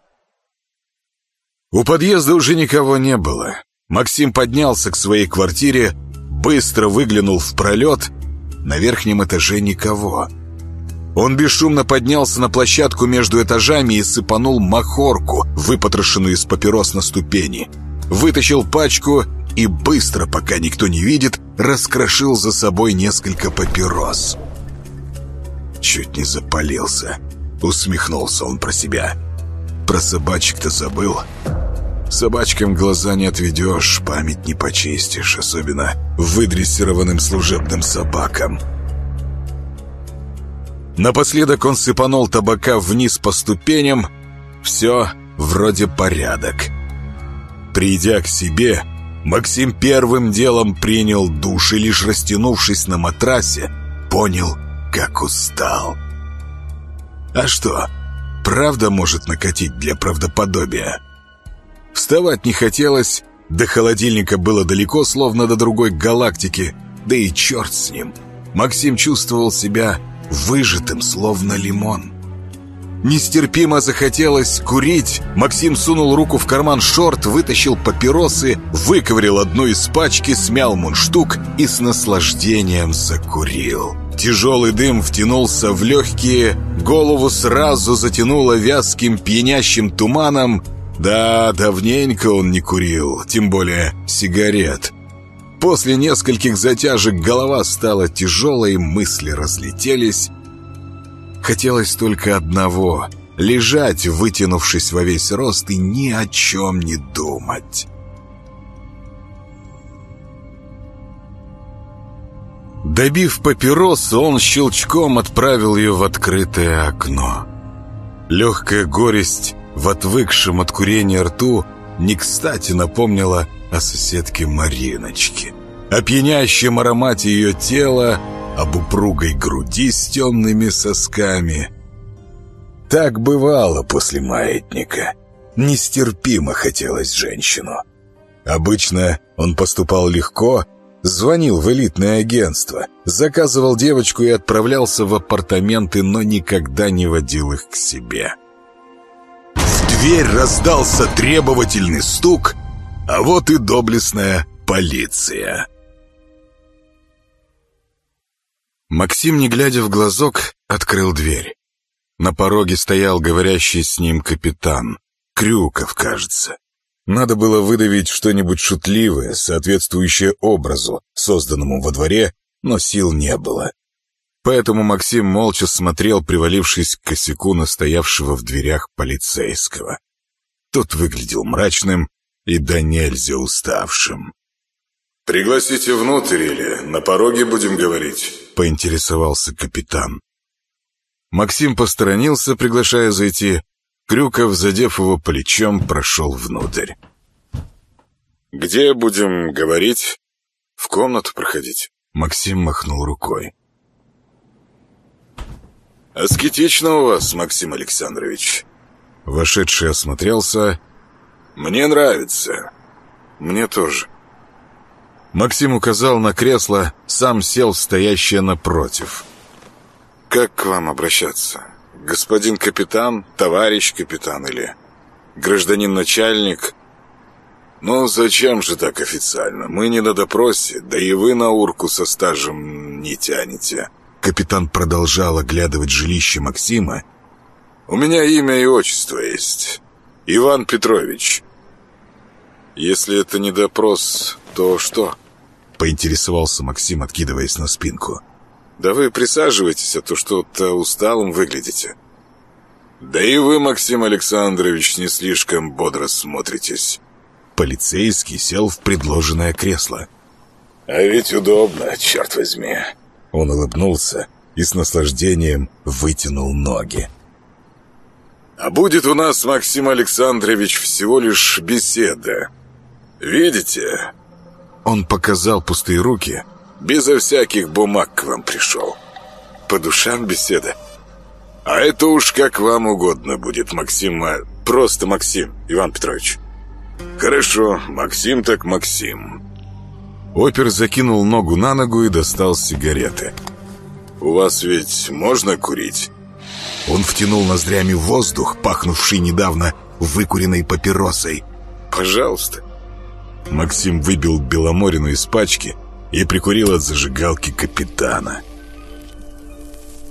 У подъезда уже никого не было. Максим поднялся к своей квартире, быстро выглянул в пролет. На верхнем этаже никого. Он бесшумно поднялся на площадку между этажами и сыпанул махорку, выпотрошенную из папирос на ступени. Вытащил пачку и быстро, пока никто не видит, раскрошил за собой несколько папирос. Чуть не запалился. Усмехнулся он про себя. Про собачек-то забыл. Собачкам глаза не отведешь, память не почистишь, особенно выдрессированным служебным собакам. Напоследок он сыпанул табака вниз по ступеням. Все вроде порядок. Придя к себе, Максим первым делом принял душ и лишь растянувшись на матрасе, понял, как устал. А что, правда может накатить для правдоподобия? Вставать не хотелось, до холодильника было далеко, словно до другой галактики, да и черт с ним. Максим чувствовал себя выжатым, словно лимон. Нестерпимо захотелось курить. Максим сунул руку в карман шорт, вытащил папиросы, выковырил одну из пачки, смял мундштук и с наслаждением закурил. Тяжелый дым втянулся в легкие, голову сразу затянуло вязким пьянящим туманом, Да, давненько он не курил, тем более сигарет. После нескольких затяжек голова стала тяжелой, мысли разлетелись. Хотелось только одного — лежать, вытянувшись во весь рост и ни о чем не думать. Добив папиросу, он щелчком отправил ее в открытое окно. Легкая горесть в отвыкшем от курения рту не кстати напомнила о соседке Мариночке. О пьянящем аромате ее тела, об упругой груди с темными сосками. Так бывало после маятника. Нестерпимо хотелось женщину. Обычно он поступал легко, звонил в элитное агентство, заказывал девочку и отправлялся в апартаменты, но никогда не водил их к себе. Дверь раздался требовательный стук, а вот и доблестная полиция. Максим, не глядя в глазок, открыл дверь. На пороге стоял говорящий с ним капитан. Крюков, кажется. Надо было выдавить что-нибудь шутливое, соответствующее образу, созданному во дворе, но сил не было. Поэтому Максим молча смотрел, привалившись к косяку настоявшего в дверях полицейского. Тот выглядел мрачным и до нельзя уставшим. «Пригласите внутрь или на пороге будем говорить?» — поинтересовался капитан. Максим посторонился, приглашая зайти. Крюков, задев его плечом, прошел внутрь. «Где будем говорить?» «В комнату проходить?» Максим махнул рукой. «Аскетично у вас, Максим Александрович». Вошедший осмотрелся. «Мне нравится». «Мне тоже». Максим указал на кресло, сам сел стоящее напротив. «Как к вам обращаться? Господин капитан, товарищ капитан или гражданин начальник?» «Ну, зачем же так официально? Мы не на допросе, да и вы на урку со стажем не тянете». Капитан продолжал оглядывать жилище Максима. «У меня имя и отчество есть. Иван Петрович. Если это не допрос, то что?» Поинтересовался Максим, откидываясь на спинку. «Да вы присаживайтесь, а то что-то усталым выглядите». «Да и вы, Максим Александрович, не слишком бодро смотритесь». Полицейский сел в предложенное кресло. «А ведь удобно, черт возьми». Он улыбнулся и с наслаждением вытянул ноги. «А будет у нас, Максим Александрович, всего лишь беседа. Видите, он показал пустые руки. Безо всяких бумаг к вам пришел. По душам беседа. А это уж как вам угодно будет, Максим. А просто Максим, Иван Петрович. Хорошо, Максим так Максим. Опер закинул ногу на ногу и достал сигареты. «У вас ведь можно курить?» Он втянул ноздрями воздух, пахнувший недавно выкуренной папиросой. «Пожалуйста». Максим выбил Беломорину из пачки и прикурил от зажигалки капитана.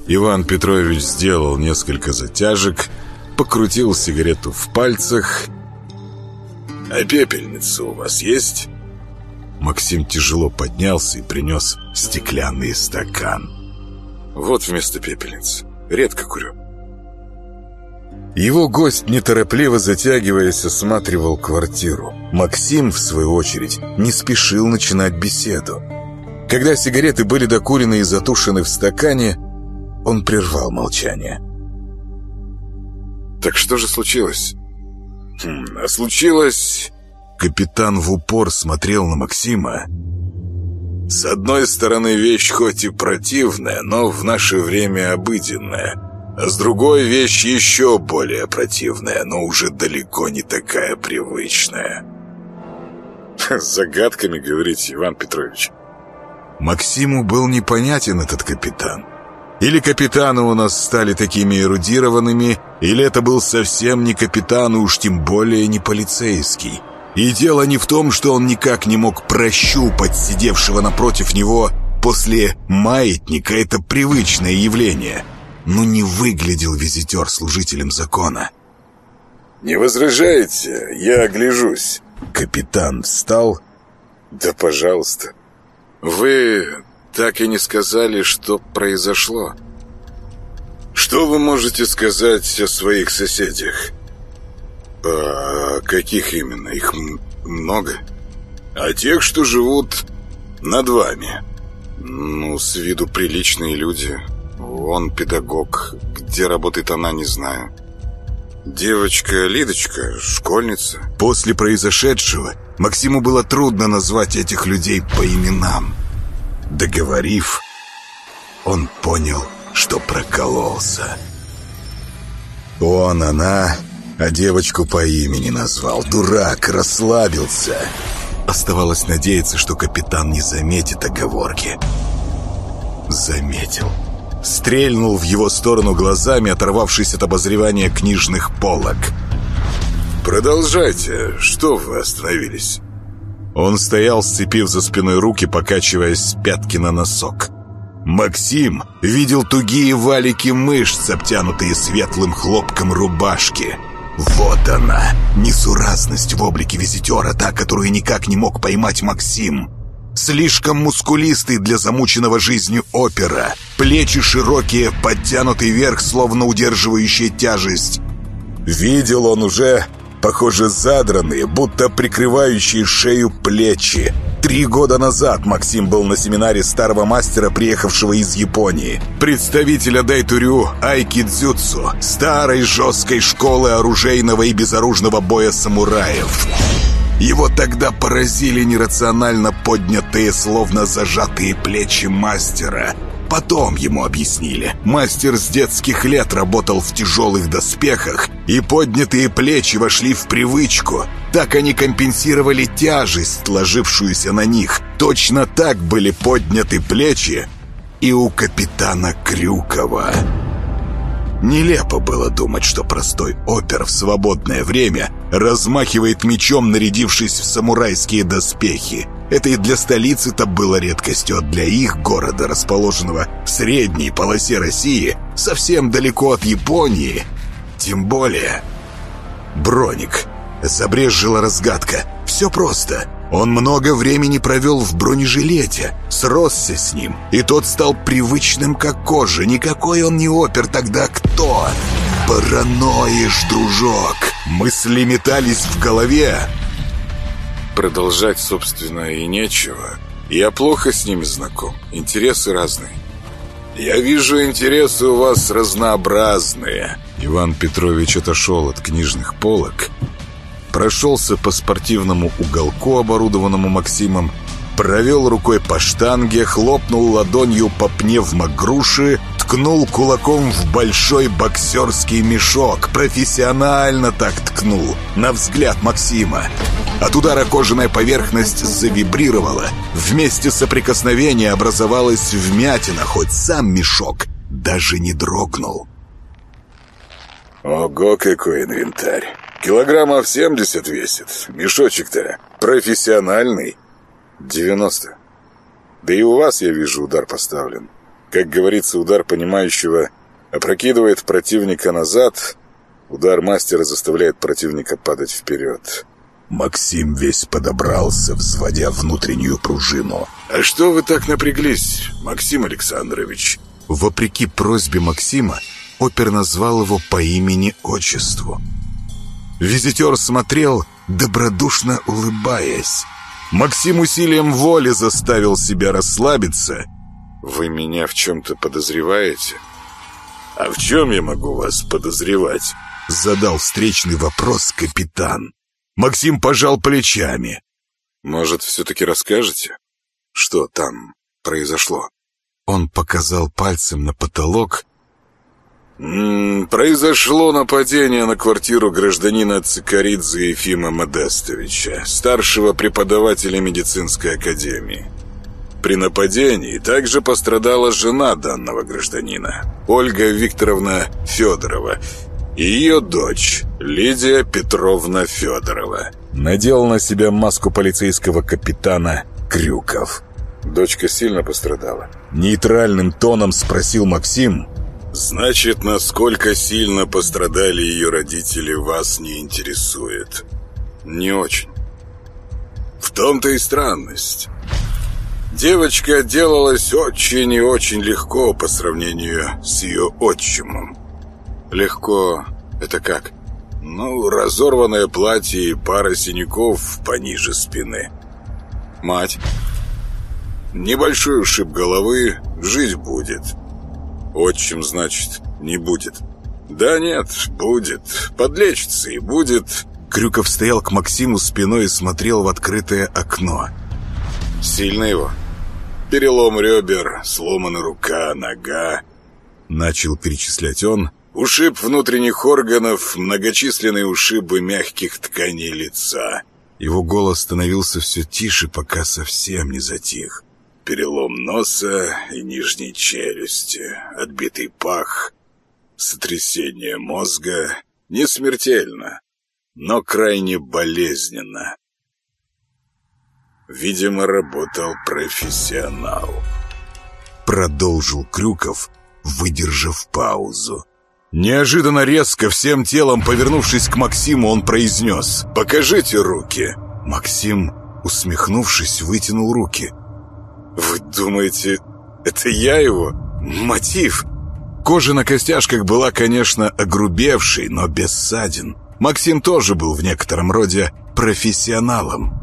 Иван Петрович сделал несколько затяжек, покрутил сигарету в пальцах. «А пепельница у вас есть?» Максим тяжело поднялся и принес стеклянный стакан. «Вот вместо пепельницы. Редко курю». Его гость, неторопливо затягиваясь, осматривал квартиру. Максим, в свою очередь, не спешил начинать беседу. Когда сигареты были докурены и затушены в стакане, он прервал молчание. «Так что же случилось?» хм, «А случилось...» Капитан в упор смотрел на Максима. «С одной стороны, вещь хоть и противная, но в наше время обыденная». А с другой вещь еще более противная, но уже далеко не такая привычная. С загадками, говорите, Иван Петрович. Максиму был непонятен этот капитан. Или капитаны у нас стали такими эрудированными, или это был совсем не капитан, и уж тем более не полицейский. И дело не в том, что он никак не мог прощупать сидевшего напротив него после маятника, это привычное явление – но не выглядел визитер служителем закона. Не возражаете? Я огляжусь». Капитан встал. «Да, пожалуйста». «Вы так и не сказали, что произошло». «Что вы можете сказать о своих соседях?» «А каких именно? Их много?» «О тех, что живут над вами». «Ну, с виду приличные люди. Он педагог. Где работает она, не знаю. Девочка Лидочка, школьница». После произошедшего Максиму было трудно назвать этих людей по именам. Договорив, он понял, что прокололся. Он, она, а девочку по имени назвал. Дурак, расслабился. Оставалось надеяться, что капитан не заметит оговорки. Заметил. Стрельнул в его сторону глазами, оторвавшись от обозревания книжных полок. «Продолжайте. Что вы остановились?» Он стоял, сцепив за спиной руки, покачиваясь с пятки на носок. Максим видел тугие валики мышц, обтянутые светлым хлопком рубашки. Вот она, несуразность в облике визитера, та, которую никак не мог поймать Максим. Слишком мускулистый для замученного жизнью опера. Плечи широкие, подтянутый вверх, словно удерживающие тяжесть. Видел он уже похоже, задранные, будто прикрывающие шею плечи. Три года назад Максим был на семинаре старого мастера, приехавшего из Японии. Представителя Дайтурю Айки Дзюцу, старой жесткой школы оружейного и безоружного боя самураев. Его тогда поразили нерационально поднятые, словно зажатые плечи мастера – Потом ему объяснили. Мастер с детских лет работал в тяжелых доспехах, и поднятые плечи вошли в привычку. Так они компенсировали тяжесть, ложившуюся на них. Точно так были подняты плечи и у капитана Крюкова. Нелепо было думать, что простой опер в свободное время размахивает мечом, нарядившись в самурайские доспехи. Это и для столицы-то было редкостью, а для их города, расположенного в средней полосе России, совсем далеко от Японии. Тем более... Броник. Забрежжила разгадка. Все просто. Он много времени провел в бронежилете, сросся с ним, и тот стал привычным как кожа. Никакой он не опер, тогда кто? Параноишь, дружок. Мысли метались в голове. Продолжать, собственно, и нечего. Я плохо с ними знаком. Интересы разные. Я вижу, интересы у вас разнообразные. Иван Петрович отошел от книжных полок прошелся по спортивному уголку, оборудованному Максимом, провел рукой по штанге, хлопнул ладонью по пневмогруши, ткнул кулаком в большой боксерский мешок. Профессионально так ткнул, на взгляд Максима. От удара кожаная поверхность завибрировала. Вместе соприкосновения образовалась вмятина, хоть сам мешок даже не дрогнул. Ого, какой инвентарь! Килограммов 70 весит. Мешочек-то профессиональный. 90. Да и у вас, я вижу, удар поставлен. Как говорится, удар понимающего опрокидывает противника назад, удар мастера заставляет противника падать вперед. Максим весь подобрался, взводя внутреннюю пружину. «А что вы так напряглись, Максим Александрович?» Вопреки просьбе Максима, опер назвал его по имени-отчеству. Визитер смотрел, добродушно улыбаясь. Максим усилием воли заставил себя расслабиться. «Вы меня в чем-то подозреваете?» «А в чем я могу вас подозревать?» Задал встречный вопрос капитан. Максим пожал плечами. «Может, все-таки расскажете, что там произошло?» Он показал пальцем на потолок, Произошло нападение на квартиру гражданина Цикаридзе Ефима Модестовича, старшего преподавателя медицинской академии. При нападении также пострадала жена данного гражданина, Ольга Викторовна Федорова, и ее дочь, Лидия Петровна Федорова. Надел на себя маску полицейского капитана Крюков. Дочка сильно пострадала. Нейтральным тоном спросил Максим, Значит, насколько сильно пострадали ее родители, вас не интересует. Не очень. В том-то и странность. Девочка отделалась очень и очень легко по сравнению с ее отчимом. Легко это как? Ну, разорванное платье и пара синяков пониже спины. Мать? Небольшой ушиб головы, жить будет. Отчим, значит, не будет. Да нет, будет. Подлечится и будет. Крюков стоял к Максиму спиной и смотрел в открытое окно. Сильно его? Перелом ребер, сломана рука, нога. Начал перечислять он. Ушиб внутренних органов, многочисленные ушибы мягких тканей лица. Его голос становился все тише, пока совсем не затих. Перелом носа и нижней челюсти, отбитый пах, сотрясение мозга. Не смертельно, но крайне болезненно. Видимо, работал профессионал. Продолжил Крюков, выдержав паузу. Неожиданно резко, всем телом повернувшись к Максиму, он произнес «Покажите руки!» Максим, усмехнувшись, вытянул руки. «Вы думаете, это я его? Мотив?» Кожа на костяшках была, конечно, огрубевшей, но без ссадин. Максим тоже был в некотором роде профессионалом.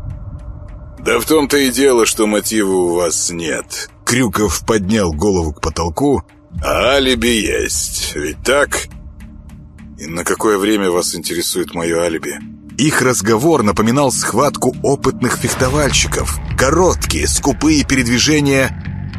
«Да в том-то и дело, что мотива у вас нет». Крюков поднял голову к потолку. «А алиби есть, ведь так?» «И на какое время вас интересует мое алиби?» Их разговор напоминал схватку опытных фехтовальщиков. Короткие, скупые передвижения,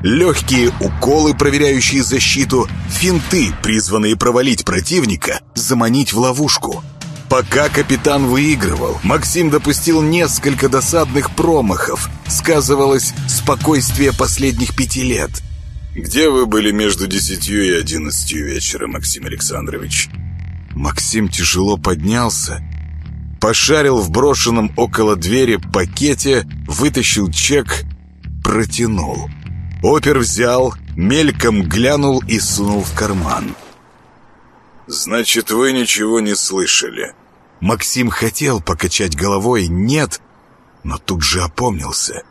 легкие уколы, проверяющие защиту, финты, призванные провалить противника, заманить в ловушку. Пока капитан выигрывал, Максим допустил несколько досадных промахов. Сказывалось спокойствие последних пяти лет. «Где вы были между десятью и одиннадцатью вечера, Максим Александрович?» Максим тяжело поднялся, пошарил в брошенном около двери пакете, вытащил чек, протянул. Опер взял, мельком глянул и сунул в карман. «Значит, вы ничего не слышали?» Максим хотел покачать головой «нет», но тут же опомнился.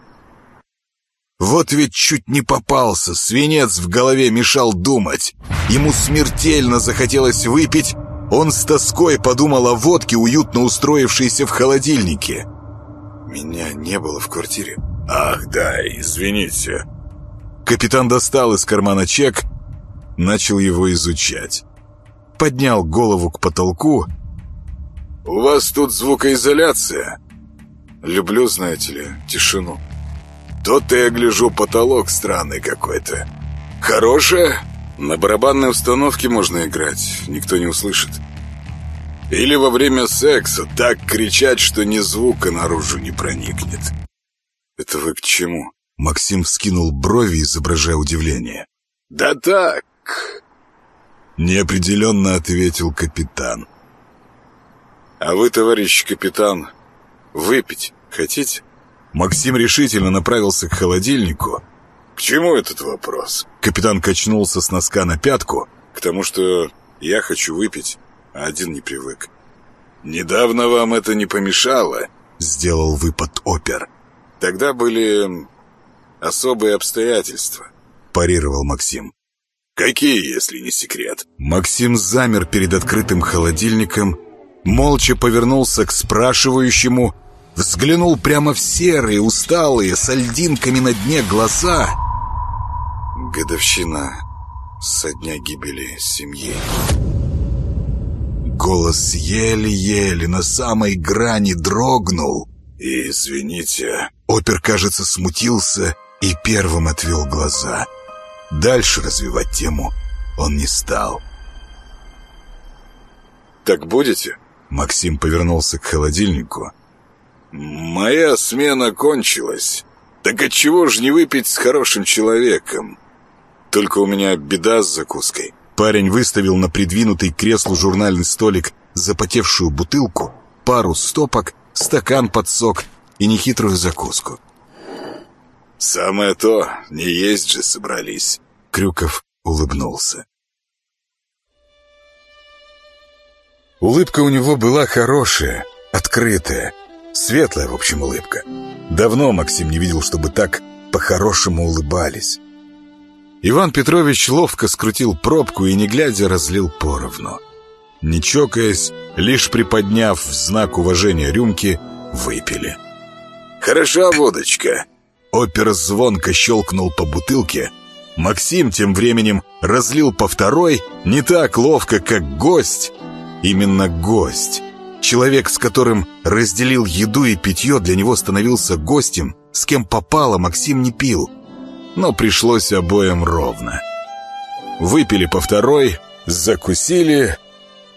Вот ведь чуть не попался, свинец в голове мешал думать. Ему смертельно захотелось выпить, он с тоской подумал о водке, уютно устроившейся в холодильнике. «Меня не было в квартире». «Ах, да, извините». Капитан достал из кармана чек, начал его изучать. Поднял голову к потолку «У вас тут звукоизоляция?» «Люблю, знаете ли, тишину». «То-то я гляжу, потолок странный какой-то». «Хорошая?» «На барабанной установке можно играть, никто не услышит». «Или во время секса так кричать, что ни звука наружу не проникнет». «Это вы к чему?» Максим вскинул брови, изображая удивление. «Да так!» Неопределенно ответил капитан. «А вы, товарищ капитан, выпить хотите?» Максим решительно направился к холодильнику. «К чему этот вопрос?» Капитан качнулся с носка на пятку. «К тому, что я хочу выпить, а один не привык». «Недавно вам это не помешало?» Сделал выпад опер. «Тогда были особые обстоятельства», парировал Максим. «Какие, если не секрет?» Максим замер перед открытым холодильником молча повернулся к спрашивающему, взглянул прямо в серые, усталые, с льдинками на дне глаза. Годовщина со дня гибели семьи. Голос еле-еле на самой грани дрогнул. «Извините». Опер, кажется, смутился и первым отвел глаза. Дальше развивать тему он не стал. «Так будете?» Максим повернулся к холодильнику. «Моя смена кончилась. Так отчего же не выпить с хорошим человеком? Только у меня беда с закуской». Парень выставил на придвинутый к креслу журнальный столик запотевшую бутылку, пару стопок, стакан под сок и нехитрую закуску. «Самое то, не есть же собрались». Крюков улыбнулся. Улыбка у него была хорошая, открытая, светлая, в общем, улыбка. Давно Максим не видел, чтобы так по-хорошему улыбались. Иван Петрович ловко скрутил пробку и, не глядя, разлил поровну. Не чокаясь, лишь приподняв в знак уважения рюмки, выпили. «Хороша водочка!» Опер звонко щелкнул по бутылке. Максим тем временем разлил по второй не так ловко, как гость. Именно гость. Человек, с которым разделил еду и питье, для него становился гостем. С кем попало, Максим не пил. Но пришлось обоим ровно. Выпили по второй, закусили.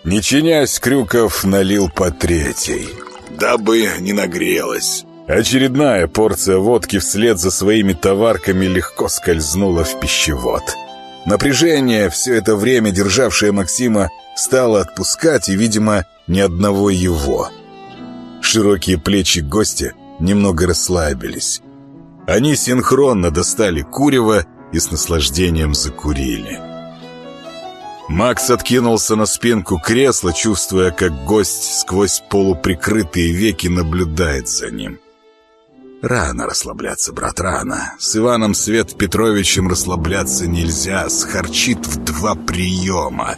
Не чинясь, Крюков налил по третьей. Дабы не нагрелась. Очередная порция водки вслед за своими товарками легко скользнула в пищевод. Напряжение, все это время державшее Максима, стало отпускать, и, видимо, ни одного его. Широкие плечи гостя немного расслабились. Они синхронно достали курево и с наслаждением закурили. Макс откинулся на спинку кресла, чувствуя, как гость сквозь полуприкрытые веки наблюдает за ним. Рано расслабляться, брат, рано. С Иваном Свет Петровичем расслабляться нельзя, схарчит в два приема.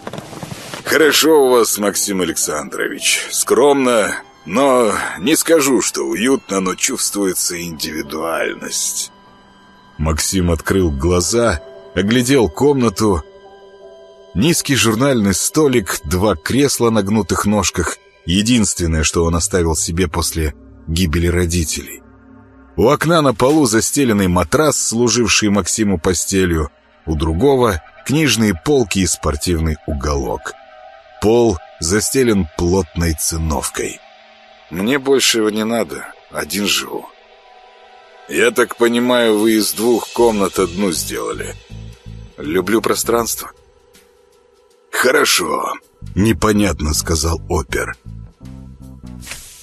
Хорошо у вас, Максим Александрович. Скромно, но не скажу, что уютно, но чувствуется индивидуальность. Максим открыл глаза, оглядел комнату. Низкий журнальный столик, два кресла на гнутых ножках. Единственное, что он оставил себе после гибели родителей. У окна на полу застеленный матрас, служивший Максиму постелью. У другого — книжные полки и спортивный уголок. Пол застелен плотной циновкой. Мне больше его не надо. Один живу. Я так понимаю, вы из двух комнат одну сделали. Люблю пространство. Хорошо. Непонятно, сказал опер.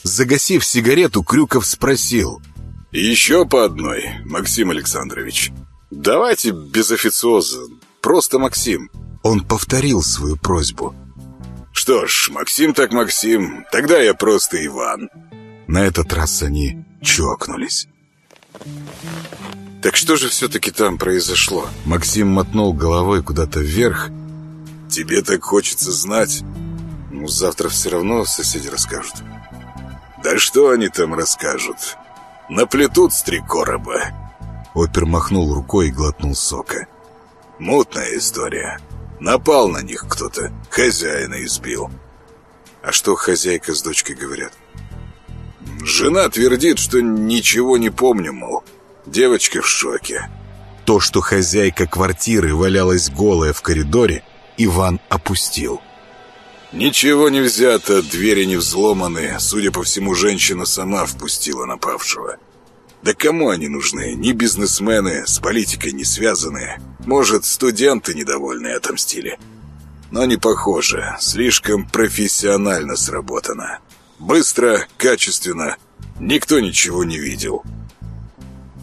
Загасив сигарету, Крюков спросил. «Еще по одной, Максим Александрович. Давайте без официоза, просто Максим». Он повторил свою просьбу. «Что ж, Максим так Максим, тогда я просто Иван». На этот раз они чокнулись. «Так что же все-таки там произошло?» Максим мотнул головой куда-то вверх. «Тебе так хочется знать. Ну, завтра все равно соседи расскажут». «Да что они там расскажут? Наплетут с три короба». Опер махнул рукой и глотнул сока. «Мутная история. Напал на них кто-то, хозяина избил». «А что хозяйка с дочкой говорят?» «Жена твердит, что ничего не помню, мол. Девочка в шоке». То, что хозяйка квартиры валялась голая в коридоре, Иван опустил. Ничего не взято, двери не взломаны. Судя по всему, женщина сама впустила напавшего. Да кому они нужны? Ни бизнесмены, с политикой не связанные. Может, студенты недовольные отомстили. Но не похоже, слишком профессионально сработано. Быстро, качественно, никто ничего не видел.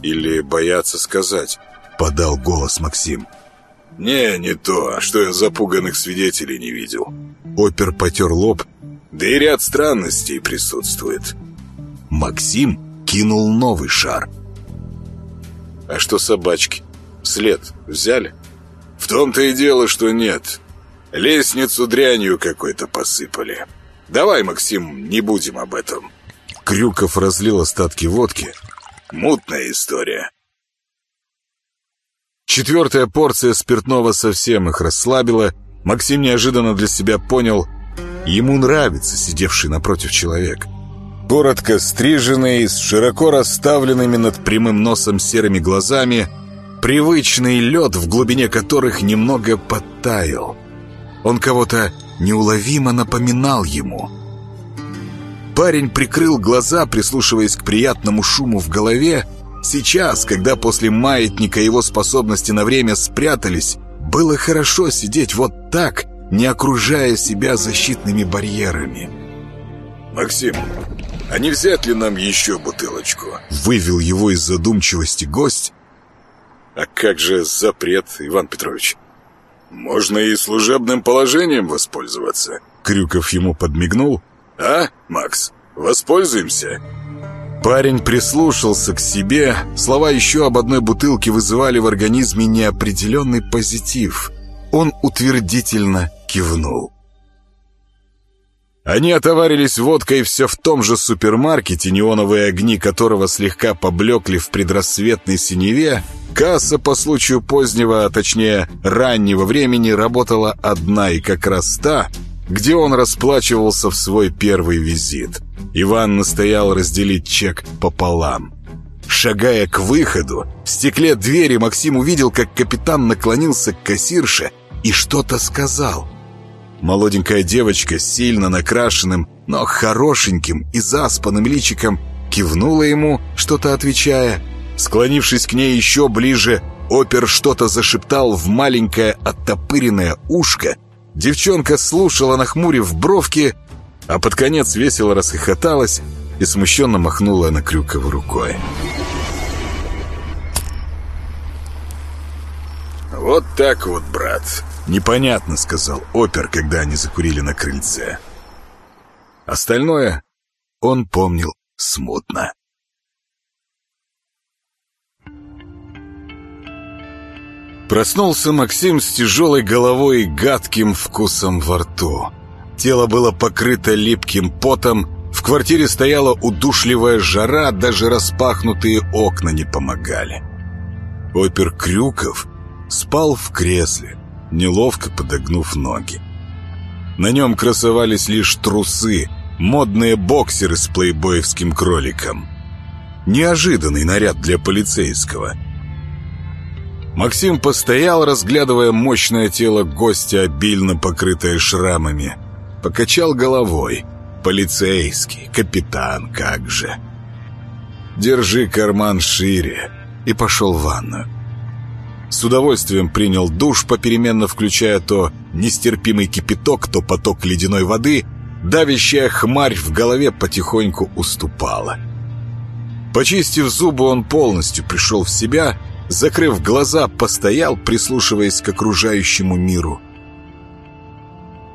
Или боятся сказать, подал голос Максим. «Не, не то, что я запуганных свидетелей не видел». Опер потер лоб. «Да и ряд странностей присутствует». Максим кинул новый шар. «А что собачки? След взяли?» «В том-то и дело, что нет. Лестницу дрянью какой-то посыпали. Давай, Максим, не будем об этом». Крюков разлил остатки водки. «Мутная история». Четвертая порция спиртного совсем их расслабила. Максим неожиданно для себя понял, ему нравится сидевший напротив человек. Коротко стриженный, с широко расставленными над прямым носом серыми глазами, привычный лед, в глубине которых немного подтаял. Он кого-то неуловимо напоминал ему. Парень прикрыл глаза, прислушиваясь к приятному шуму в голове, Сейчас, когда после маятника его способности на время спрятались, было хорошо сидеть вот так, не окружая себя защитными барьерами. «Максим, а не взять ли нам еще бутылочку?» Вывел его из задумчивости гость. «А как же запрет, Иван Петрович? Можно и служебным положением воспользоваться». Крюков ему подмигнул. «А, Макс, воспользуемся?» Парень прислушался к себе. Слова еще об одной бутылке вызывали в организме неопределенный позитив. Он утвердительно кивнул. Они отоварились водкой все в том же супермаркете, неоновые огни которого слегка поблекли в предрассветной синеве. Касса по случаю позднего, а точнее раннего времени, работала одна и как раз та, где он расплачивался в свой первый визит. Иван настоял разделить чек пополам. Шагая к выходу, в стекле двери Максим увидел, как капитан наклонился к кассирше и что-то сказал. Молоденькая девочка с сильно накрашенным, но хорошеньким и заспанным личиком кивнула ему, что-то отвечая. Склонившись к ней еще ближе, опер что-то зашептал в маленькое оттопыренное ушко. Девчонка слушала, нахмурив бровки, а под конец весело расхохоталась и смущенно махнула на Крюкова рукой. «Вот так вот, брат!» «Непонятно», — сказал опер, когда они закурили на крыльце. Остальное он помнил смутно. Проснулся Максим с тяжелой головой и гадким вкусом во рту. Тело было покрыто липким потом, в квартире стояла удушливая жара, даже распахнутые окна не помогали. Опер Крюков спал в кресле, неловко подогнув ноги. На нем красовались лишь трусы, модные боксеры с плейбоевским кроликом. Неожиданный наряд для полицейского. Максим постоял, разглядывая мощное тело гостя, обильно покрытое шрамами. Покачал головой. Полицейский, капитан, как же. Держи карман шире. И пошел в ванную. С удовольствием принял душ, попеременно включая то нестерпимый кипяток, то поток ледяной воды. Давящая хмарь в голове потихоньку уступала. Почистив зубы, он полностью пришел в себя, закрыв глаза, постоял, прислушиваясь к окружающему миру.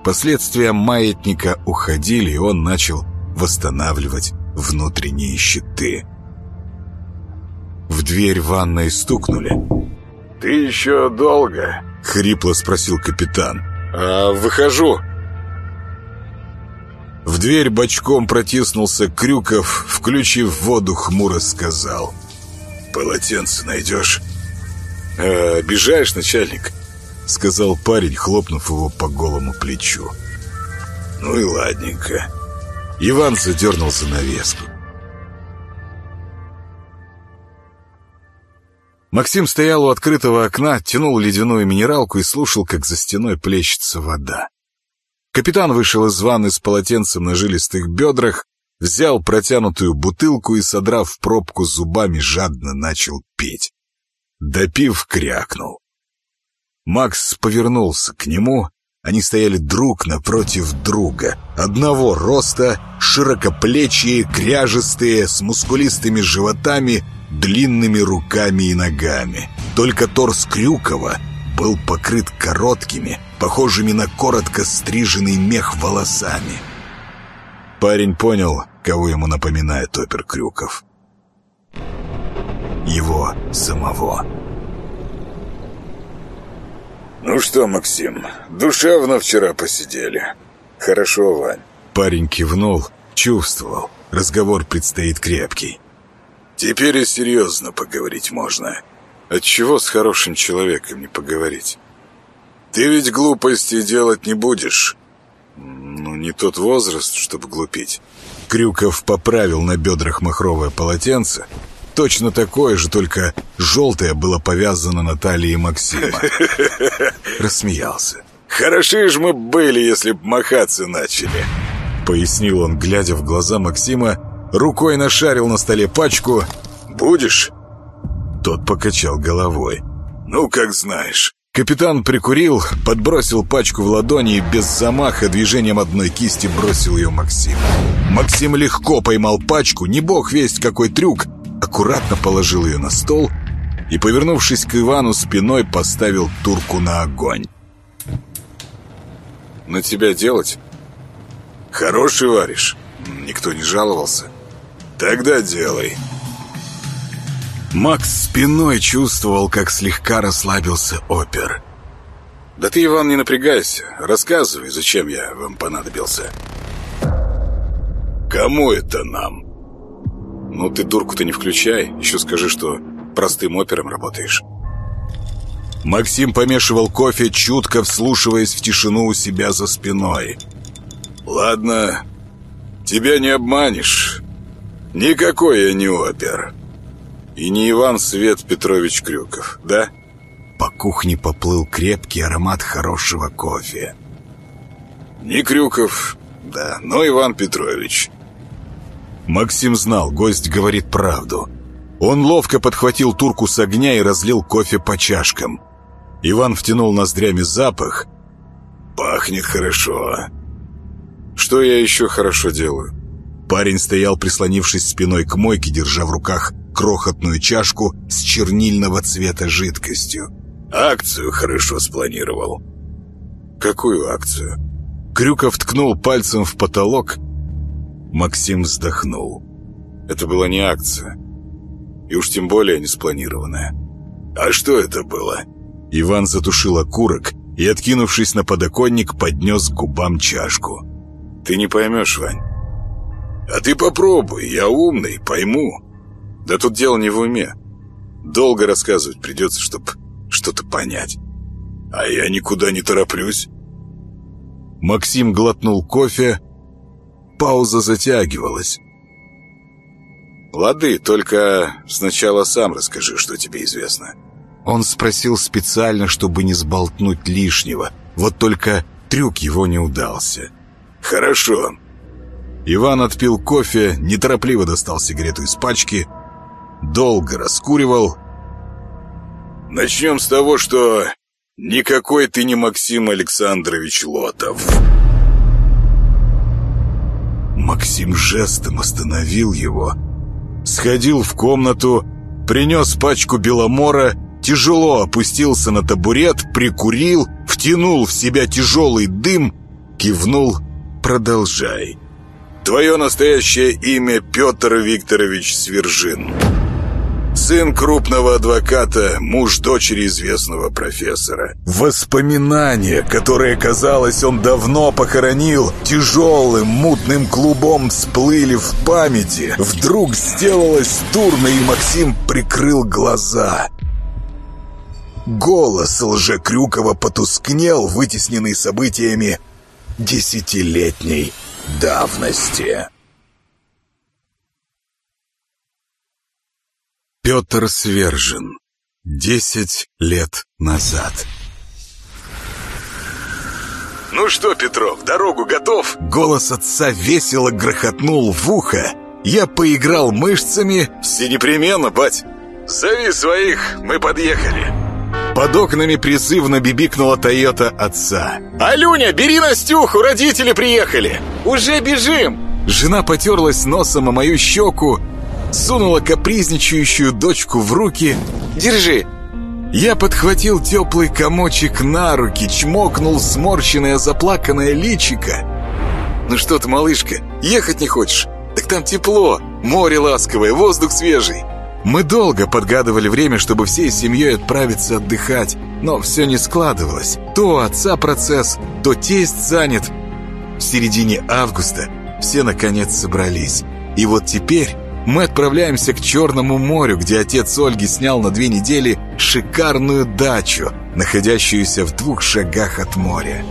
Последствия маятника уходили, и он начал восстанавливать внутренние щиты. В дверь ванной стукнули. «Ты еще долго?» — хрипло спросил капитан. «А, выхожу». В дверь бочком протиснулся Крюков, включив воду, хмуро сказал. «Полотенце найдешь?» «А, «Обижаешь, начальник?» — сказал парень, хлопнув его по голому плечу. «Ну и ладненько». Иван задернул занавеску. Максим стоял у открытого окна, тянул ледяную минералку и слушал, как за стеной плещется вода. Капитан вышел из ванны с полотенцем на жилистых бедрах, взял протянутую бутылку и, содрав пробку зубами, жадно начал пить. Допив, крякнул. Макс повернулся к нему. Они стояли друг напротив друга. Одного роста, широкоплечие, кряжестые, с мускулистыми животами, длинными руками и ногами. Только торс Крюкова был покрыт короткими, похожими на коротко стриженный мех волосами. Парень понял, кого ему напоминает опер Крюков. Его самого. «Ну что, Максим, душевно вчера посидели. Хорошо, Вань». Парень кивнул, чувствовал. Разговор предстоит крепкий. Теперь и серьезно поговорить можно. Отчего с хорошим человеком не поговорить? Ты ведь глупости делать не будешь. Ну, не тот возраст, чтобы глупить. Крюков поправил на бедрах махровое полотенце. Точно такое же, только желтое было повязано на талии Максима. (laughs) Рассмеялся. «Хороши ж мы были, если б махаться начали», — пояснил он, глядя в глаза Максима, рукой нашарил на столе пачку. «Будешь?» Тот покачал головой. «Ну, как знаешь». Капитан прикурил, подбросил пачку в ладони и без замаха движением одной кисти бросил ее Максиму. Максим легко поймал пачку, не бог весть какой трюк, аккуратно положил ее на стол и, повернувшись к Ивану спиной, поставил турку на огонь. «На тебя делать?» Хороший варишь? Никто не жаловался? Тогда делай. Макс спиной чувствовал, как слегка расслабился опер. Да ты, Иван, не напрягайся. Рассказывай, зачем я вам понадобился. Кому это нам? Ну, ты дурку-то не включай. Еще скажи, что простым опером работаешь. Максим помешивал кофе, чутко вслушиваясь в тишину у себя за спиной. «Ладно, тебя не обманешь. Никакой я не опер. И не Иван Свет Петрович Крюков, да?» По кухне поплыл крепкий аромат хорошего кофе. «Не Крюков, да, но Иван Петрович». Максим знал, гость говорит правду. Он ловко подхватил турку с огня и разлил кофе по чашкам. Иван втянул ноздрями запах. «Пахнет хорошо. Что я еще хорошо делаю?» Парень стоял, прислонившись спиной к мойке, держа в руках крохотную чашку с чернильного цвета жидкостью. «Акцию хорошо спланировал». «Какую акцию?» Крюков ткнул пальцем в потолок. Максим вздохнул. «Это была не акция. И уж тем более не спланированная. А что это было?» Иван затушил окурок и, откинувшись на подоконник, поднес к губам чашку. «Ты не поймешь, Вань. А ты попробуй, я умный, пойму. Да тут дело не в уме. Долго рассказывать придется, чтобы что-то понять. А я никуда не тороплюсь». Максим глотнул кофе. Пауза затягивалась. «Лады, только сначала сам расскажи, что тебе известно». Он спросил специально, чтобы не сболтнуть лишнего. Вот только трюк его не удался. «Хорошо». Иван отпил кофе, неторопливо достал сигарету из пачки, долго раскуривал. «Начнем с того, что никакой ты не Максим Александрович Лотов». Максим жестом остановил его, сходил в комнату, принес пачку беломора тяжело опустился на табурет, прикурил, втянул в себя тяжелый дым, кивнул «Продолжай». «Твое настоящее имя Петр Викторович Свержин. Сын крупного адвоката, муж дочери известного профессора. Воспоминания, которые, казалось, он давно похоронил, тяжелым мутным клубом всплыли в памяти. Вдруг сделалось дурно, и Максим прикрыл глаза. Голос лжекрюкова потускнел, вытесненный событиями десятилетней давности. Петр Свержен. Десять лет назад. «Ну что, Петров, дорогу готов?» Голос отца весело грохотнул в ухо. Я поиграл мышцами. «Все непременно, бать! Зови своих, мы подъехали!» Под окнами призывно бибикнула Тойота отца. «Алюня, бери Настюху, родители приехали! Уже бежим!» Жена потерлась носом о мою щеку, сунула капризничающую дочку в руки. «Держи!» Я подхватил теплый комочек на руки, чмокнул сморщенное заплаканное личико. «Ну что ты, малышка, ехать не хочешь? Так там тепло, море ласковое, воздух свежий!» Мы долго подгадывали время, чтобы всей семьей отправиться отдыхать, но все не складывалось. То отца процесс, то тесть занят. В середине августа все наконец собрались. И вот теперь мы отправляемся к Черному морю, где отец Ольги снял на две недели шикарную дачу, находящуюся в двух шагах от моря.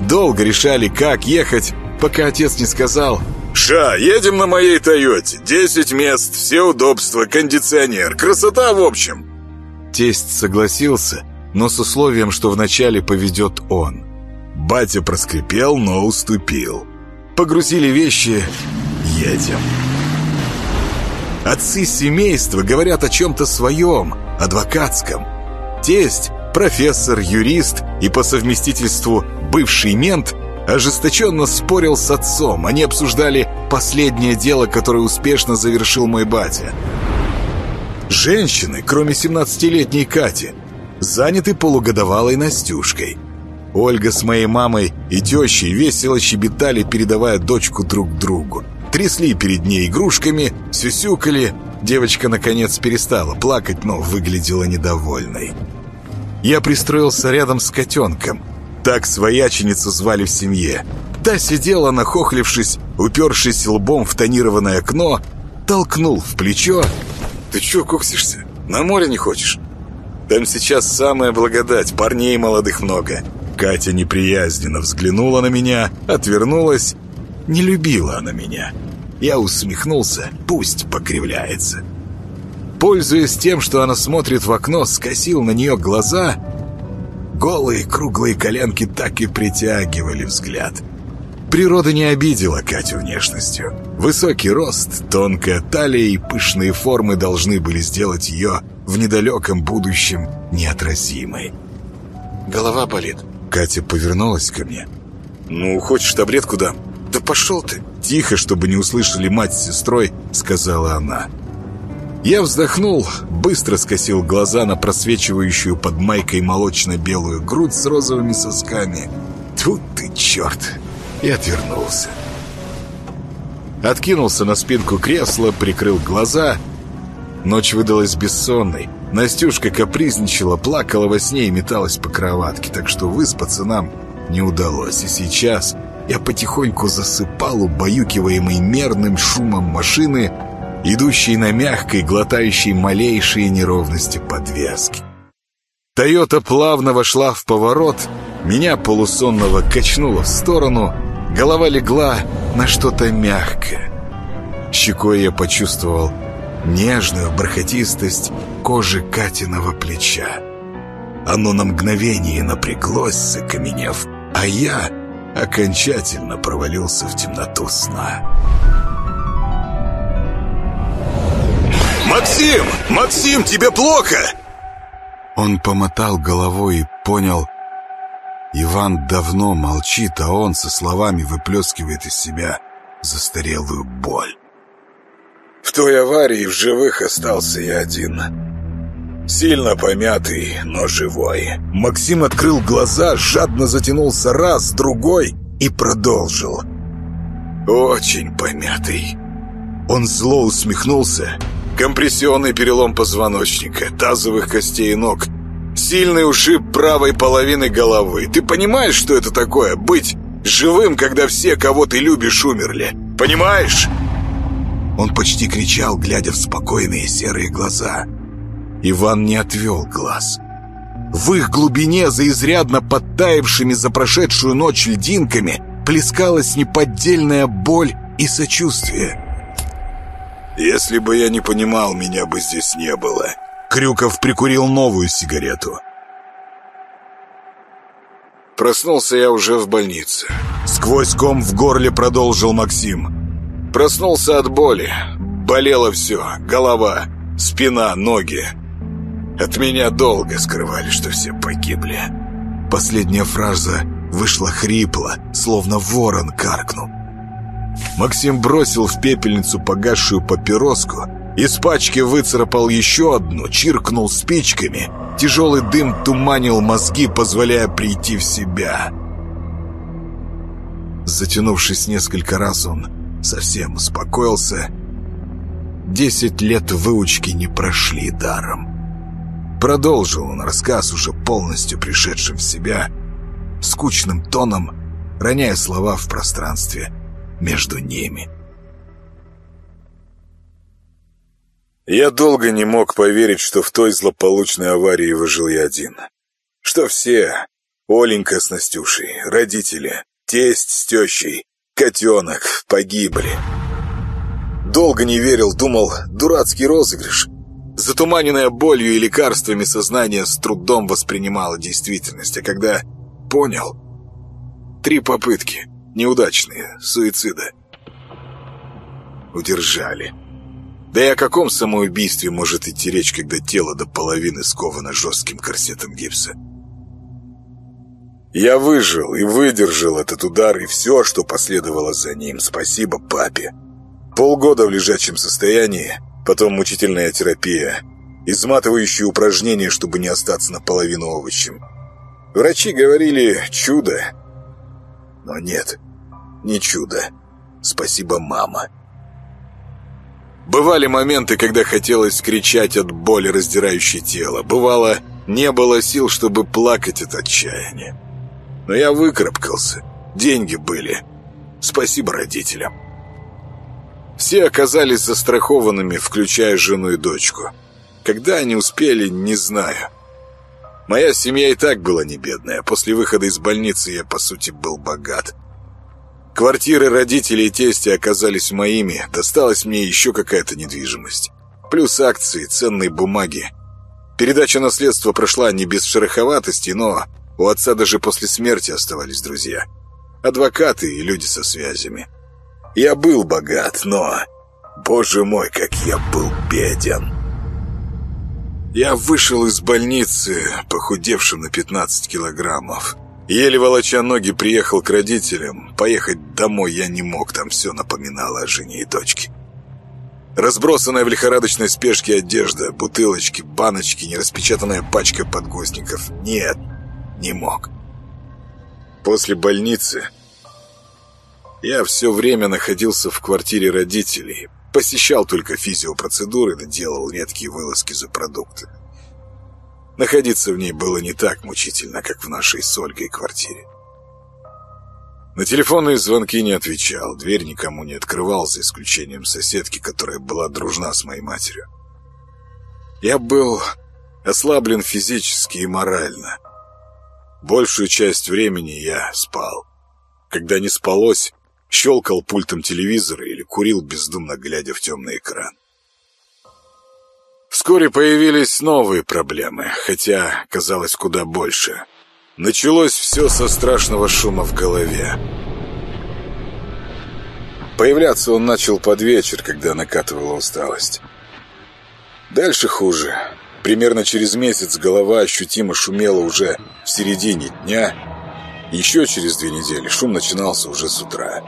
Долго решали, как ехать, пока отец не сказал «Ша, едем на моей Тойоте. Десять мест, все удобства, кондиционер. Красота в общем». Тесть согласился, но с условием, что вначале поведет он. Батя проскрипел, но уступил. Погрузили вещи, едем. Отцы семейства говорят о чем-то своем, адвокатском. Тесть, профессор, юрист и по совместительству бывший мент – ожесточенно спорил с отцом. Они обсуждали последнее дело, которое успешно завершил мой батя. Женщины, кроме 17-летней Кати, заняты полугодовалой Настюшкой. Ольга с моей мамой и тещей весело щебетали, передавая дочку друг другу. Трясли перед ней игрушками, сюсюкали. Девочка, наконец, перестала плакать, но выглядела недовольной. Я пристроился рядом с котенком. Так свояченицу звали в семье. Та сидела, нахохлившись, упершись лбом в тонированное окно, толкнул в плечо. «Ты чё коксишься? На море не хочешь?» «Там сейчас самая благодать, парней молодых много». Катя неприязненно взглянула на меня, отвернулась. Не любила она меня. Я усмехнулся, пусть покривляется. Пользуясь тем, что она смотрит в окно, скосил на нее глаза. Голые круглые коленки так и притягивали взгляд. Природа не обидела Катю внешностью. Высокий рост, тонкая талия и пышные формы должны были сделать ее в недалеком будущем неотразимой. «Голова болит». Катя повернулась ко мне. «Ну, хочешь таблетку дам?» «Да пошел ты!» Тихо, чтобы не услышали мать с сестрой, сказала она. Я вздохнул, быстро скосил глаза на просвечивающую под майкой молочно-белую грудь с розовыми сосками. Тут ты черт! И отвернулся. Откинулся на спинку кресла, прикрыл глаза. Ночь выдалась бессонной. Настюшка капризничала, плакала во сне и металась по кроватке, так что выспаться нам не удалось. И сейчас я потихоньку засыпал, убаюкиваемый мерным шумом машины, идущей на мягкой, глотающей малейшие неровности подвески. «Тойота» плавно вошла в поворот, меня полусонного качнуло в сторону, голова легла на что-то мягкое. Щекой я почувствовал нежную бархатистость кожи Катиного плеча. Оно на мгновение напряглось, закаменев, а я окончательно провалился в темноту сна. «Максим! Максим, тебе плохо!» Он помотал головой и понял, Иван давно молчит, а он со словами выплескивает из себя застарелую боль. В той аварии в живых остался я один. Сильно помятый, но живой. Максим открыл глаза, жадно затянулся раз, другой и продолжил. Очень помятый. Он зло усмехнулся. Компрессионный перелом позвоночника, тазовых костей и ног. Сильный ушиб правой половины головы. Ты понимаешь, что это такое? Быть живым, когда все, кого ты любишь, умерли. Понимаешь? Он почти кричал, глядя в спокойные серые глаза. Иван не отвел глаз. В их глубине, за изрядно подтаявшими за прошедшую ночь льдинками, плескалась неподдельная боль и сочувствие. «Если бы я не понимал, меня бы здесь не было». Крюков прикурил новую сигарету. Проснулся я уже в больнице. Сквозь ком в горле продолжил Максим. Проснулся от боли. Болело все. Голова, спина, ноги. От меня долго скрывали, что все погибли. Последняя фраза вышла хрипло, словно ворон каркнул. Максим бросил в пепельницу погасшую папироску, из пачки выцарапал еще одну, чиркнул спичками. Тяжелый дым туманил мозги, позволяя прийти в себя. Затянувшись несколько раз, он совсем успокоился. Десять лет выучки не прошли даром. Продолжил он рассказ, уже полностью пришедшим в себя, скучным тоном, роняя слова в пространстве между ними. Я долго не мог поверить, что в той злополучной аварии выжил я один. Что все, Оленька с Настюшей, родители, тесть с тещей, котенок, погибли. Долго не верил, думал, дурацкий розыгрыш. Затуманенное болью и лекарствами сознание с трудом воспринимало действительность, а когда понял... Три попытки, неудачные, суицида. Удержали. Да и о каком самоубийстве может идти речь, когда тело до половины сковано жестким корсетом гипса? Я выжил и выдержал этот удар и все, что последовало за ним. Спасибо папе. Полгода в лежачем состоянии, потом мучительная терапия, изматывающие упражнения, чтобы не остаться наполовину овощем. Врачи говорили «чудо». Но нет, не чудо. Спасибо, мама. Бывали моменты, когда хотелось кричать от боли, раздирающей тело. Бывало, не было сил, чтобы плакать от отчаяния. Но я выкарабкался. Деньги были. Спасибо родителям. Все оказались застрахованными, включая жену и дочку. Когда они успели, не знаю. Моя семья и так была не бедная. После выхода из больницы я, по сути, был богат. Квартиры родителей и тести оказались моими. Досталась мне еще какая-то недвижимость. Плюс акции, ценные бумаги. Передача наследства прошла не без шероховатости, но у отца даже после смерти оставались друзья. Адвокаты и люди со связями. Я был богат, но... Боже мой, как я был беден. Я вышел из больницы, похудевшим на 15 килограммов. Еле волоча ноги приехал к родителям. Поехать домой я не мог, там все напоминало о жене и дочке. Разбросанная в лихорадочной спешке одежда, бутылочки, баночки, нераспечатанная пачка подгузников. Нет, не мог. После больницы я все время находился в квартире родителей, посещал только физиопроцедуры, да делал редкие вылазки за продукты. Находиться в ней было не так мучительно, как в нашей с Ольгой квартире. На телефонные звонки не отвечал, дверь никому не открывал, за исключением соседки, которая была дружна с моей матерью. Я был ослаблен физически и морально. Большую часть времени я спал. Когда не спалось, щелкал пультом телевизора или курил, бездумно глядя в темный экран. Вскоре появились новые проблемы, хотя казалось куда больше. Началось все со страшного шума в голове. Появляться он начал под вечер, когда накатывала усталость. Дальше хуже. Примерно через месяц голова ощутимо шумела уже в середине дня. Еще через две недели шум начинался уже с утра.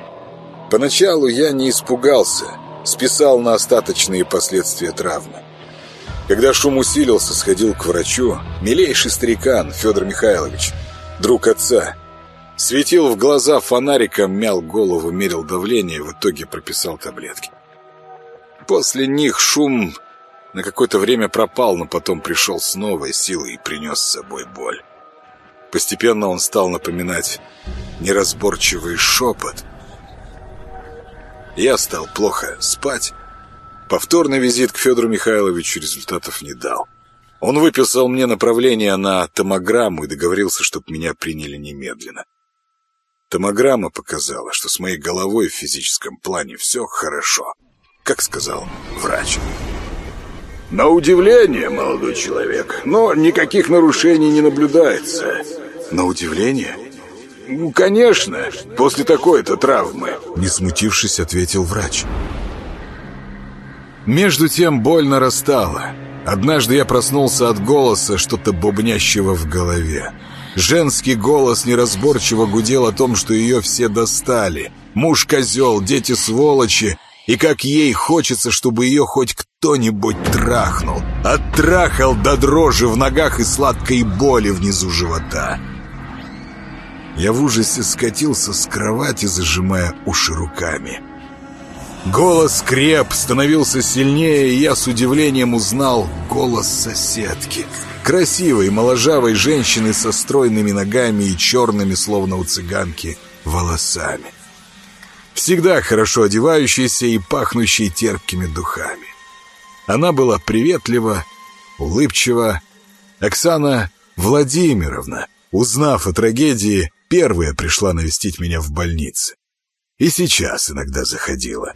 Поначалу я не испугался, списал на остаточные последствия травмы. Когда шум усилился, сходил к врачу. Милейший старикан Федор Михайлович, друг отца. Светил в глаза фонариком, мял голову, мерил давление, в итоге прописал таблетки. После них шум на какое-то время пропал, но потом пришел с новой силой и принес с собой боль. Постепенно он стал напоминать неразборчивый шепот. Я стал плохо спать, Повторный визит к Федору Михайловичу результатов не дал. Он выписал мне направление на томограмму и договорился, чтобы меня приняли немедленно. Томограмма показала, что с моей головой в физическом плане все хорошо, как сказал врач. На удивление, молодой человек, но никаких нарушений не наблюдается. На удивление? Ну, конечно, после такой-то травмы. Не смутившись, ответил врач. Между тем боль нарастала. Однажды я проснулся от голоса, что-то бубнящего в голове. Женский голос неразборчиво гудел о том, что ее все достали. Муж козел, дети сволочи, и как ей хочется, чтобы ее хоть кто-нибудь трахнул. Оттрахал до дрожи в ногах и сладкой боли внизу живота. Я в ужасе скатился с кровати, зажимая уши руками. Голос креп, становился сильнее, и я с удивлением узнал голос соседки. Красивой, моложавой женщины со стройными ногами и черными, словно у цыганки, волосами. Всегда хорошо одевающейся и пахнущей терпкими духами. Она была приветлива, улыбчива. Оксана Владимировна, узнав о трагедии, первая пришла навестить меня в больнице. И сейчас иногда заходила.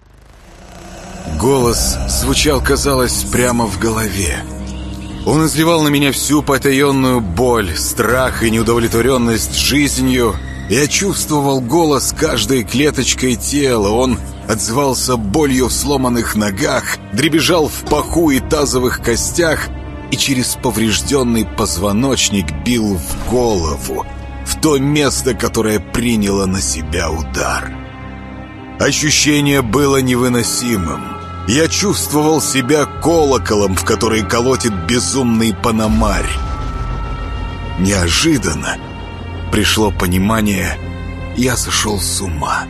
Голос звучал, казалось, прямо в голове. Он изливал на меня всю потаенную боль, страх и неудовлетворенность жизнью. Я чувствовал голос каждой клеточкой тела. Он отзывался болью в сломанных ногах, дребезжал в паху и тазовых костях и через поврежденный позвоночник бил в голову, в то место, которое приняло на себя удар. Ощущение было невыносимым. Я чувствовал себя колоколом, в который колотит безумный паномарь. Неожиданно пришло понимание, я сошел с ума.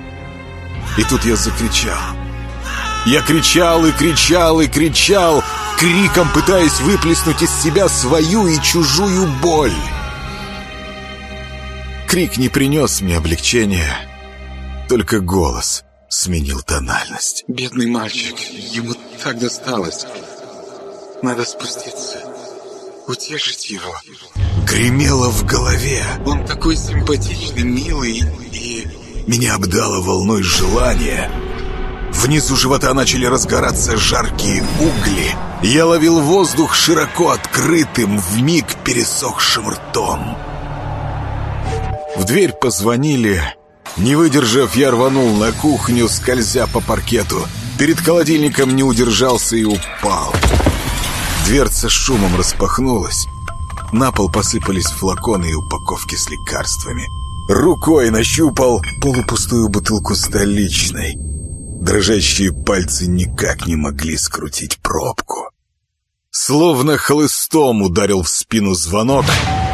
И тут я закричал. Я кричал и кричал и кричал, криком пытаясь выплеснуть из себя свою и чужую боль. Крик не принес мне облегчения, только голос сменил тональность. Бедный мальчик, ему так досталось. Надо спуститься, утешить его. Гремело в голове. Он такой симпатичный, милый и... Меня обдало волной желания. Внизу живота начали разгораться жаркие угли. Я ловил воздух широко открытым, вмиг пересохшим ртом. В дверь позвонили. Не выдержав, я рванул на кухню, скользя по паркету. Перед холодильником не удержался и упал. Дверца с шумом распахнулась. На пол посыпались флаконы и упаковки с лекарствами. Рукой нащупал полупустую бутылку столичной. Дрожащие пальцы никак не могли скрутить пробку. Словно хлыстом ударил в спину звонок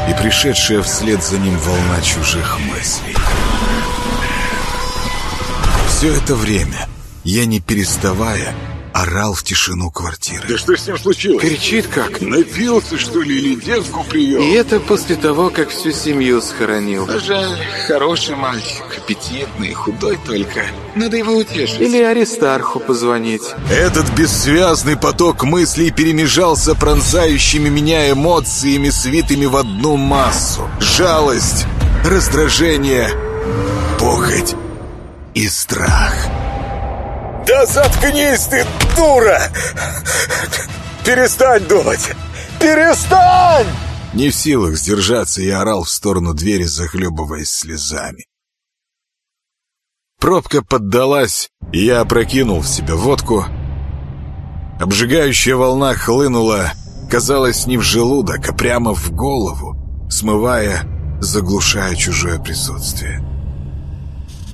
и пришедшая вслед за ним волна чужих мыслей. Все это время я, не переставая, орал в тишину квартиры. Да что с ним случилось? Кричит как? Напился, что ли, или девку привел? И это после того, как всю семью схоронил. Жаль, хороший мальчик, аппетитный, худой только. Надо его утешить. Или Аристарху позвонить. Этот бессвязный поток мыслей перемежался пронзающими меня эмоциями, свитыми в одну массу. Жалость, раздражение, похоть и страх. Да заткнись ты, дура! Перестань думать! Перестань! Не в силах сдержаться, я орал в сторону двери, захлебываясь слезами. Пробка поддалась, и я опрокинул в себя водку. Обжигающая волна хлынула, казалось, не в желудок, а прямо в голову, смывая, заглушая чужое присутствие.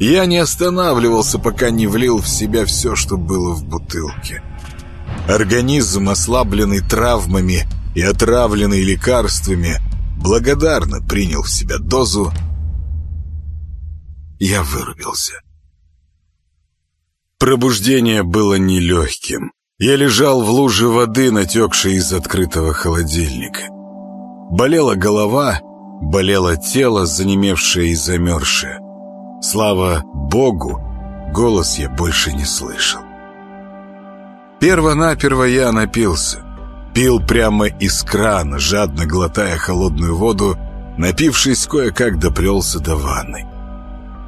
Я не останавливался, пока не влил в себя все, что было в бутылке. Организм, ослабленный травмами и отравленный лекарствами, благодарно принял в себя дозу. Я вырубился. Пробуждение было нелегким. Я лежал в луже воды, натекшей из открытого холодильника. Болела голова, болело тело, занемевшее и замерзшее. Слава Богу, голос я больше не слышал. Перво-наперво я напился. Пил прямо из крана, жадно глотая холодную воду, напившись, кое-как доплелся до ванны.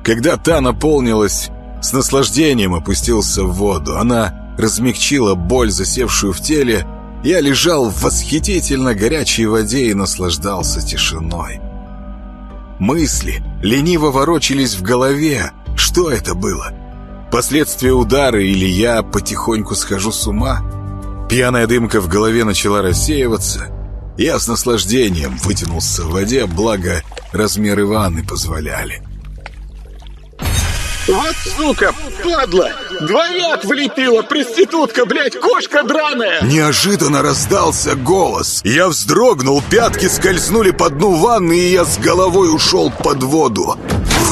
Когда та наполнилась, с наслаждением опустился в воду. Она размягчила боль, засевшую в теле. Я лежал в восхитительно горячей воде и наслаждался тишиной. Мысли лениво ворочались в голове. Что это было? Последствия удара или я потихоньку схожу с ума? Пьяная дымка в голове начала рассеиваться. Я с наслаждением вытянулся в воде, благо размеры ванны позволяли. Вот сука, падла! Двояк влепила, проститутка, блядь, кошка драная! Неожиданно раздался голос. Я вздрогнул, пятки скользнули по дну ванны, и я с головой ушел под воду.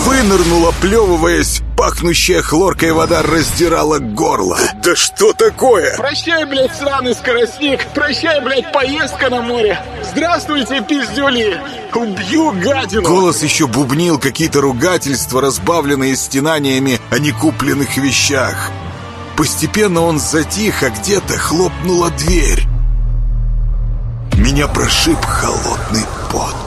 Вынырнула, плевываясь, пахнущая хлоркой вода раздирала горло. Да что такое? Прощай, блядь, сраный скоростник! Прощай, блядь, поездка на море! Здравствуйте, пиздюли! Убью гадину! Голос еще бубнил какие-то ругательства, разбавленные стенаниями о некупленных вещах. Постепенно он затих, а где-то хлопнула дверь. Меня прошиб холодный пот.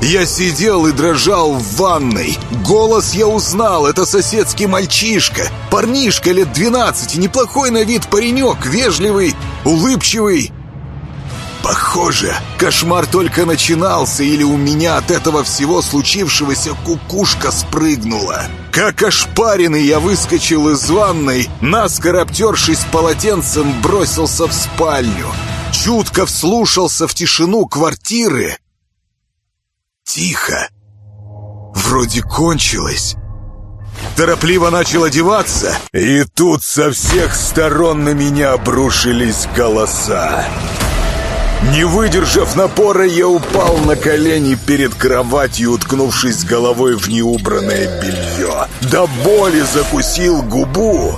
Я сидел и дрожал в ванной. Голос я узнал, это соседский мальчишка. Парнишка лет 12, неплохой на вид паренек, вежливый, улыбчивый. Похоже, кошмар только начинался, или у меня от этого всего случившегося кукушка спрыгнула. Как ошпаренный я выскочил из ванной, наскоро обтершись полотенцем, бросился в спальню. Чутко вслушался в тишину квартиры. Тихо. Вроде кончилось. Торопливо начал одеваться, и тут со всех сторон на меня обрушились голоса. Не выдержав напора, я упал на колени перед кроватью, уткнувшись головой в неубранное белье. До боли закусил губу.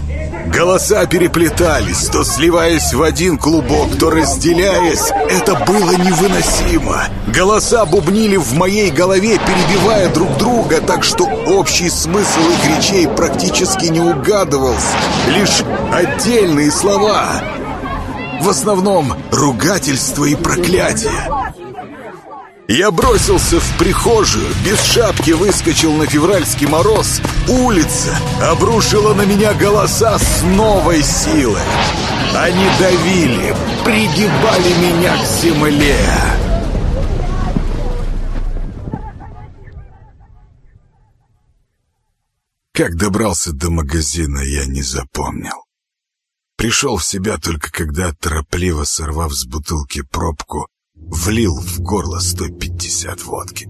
Голоса переплетались, то сливаясь в один клубок, то разделяясь. Это было невыносимо. Голоса бубнили в моей голове, перебивая друг друга, так что общий смысл их речей практически не угадывался. Лишь отдельные слова. В основном ругательства и проклятия. Я бросился в прихожую, без шапки выскочил на февральский мороз. Улица обрушила на меня голоса с новой силой. Они давили, пригибали меня к земле. Как добрался до магазина, я не запомнил. Пришел в себя только когда, торопливо сорвав с бутылки пробку, влил в горло 150 водки.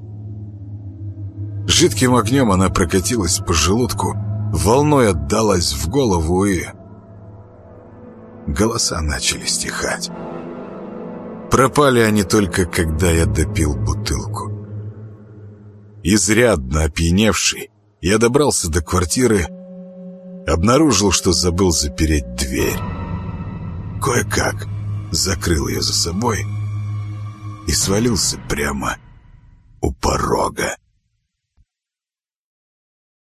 Жидким огнем она прокатилась по желудку, волной отдалась в голову и... Голоса начали стихать. Пропали они только, когда я допил бутылку. Изрядно опьяневший, я добрался до квартиры, обнаружил, что забыл запереть дверь. Кое-как закрыл ее за собой и свалился прямо у порога.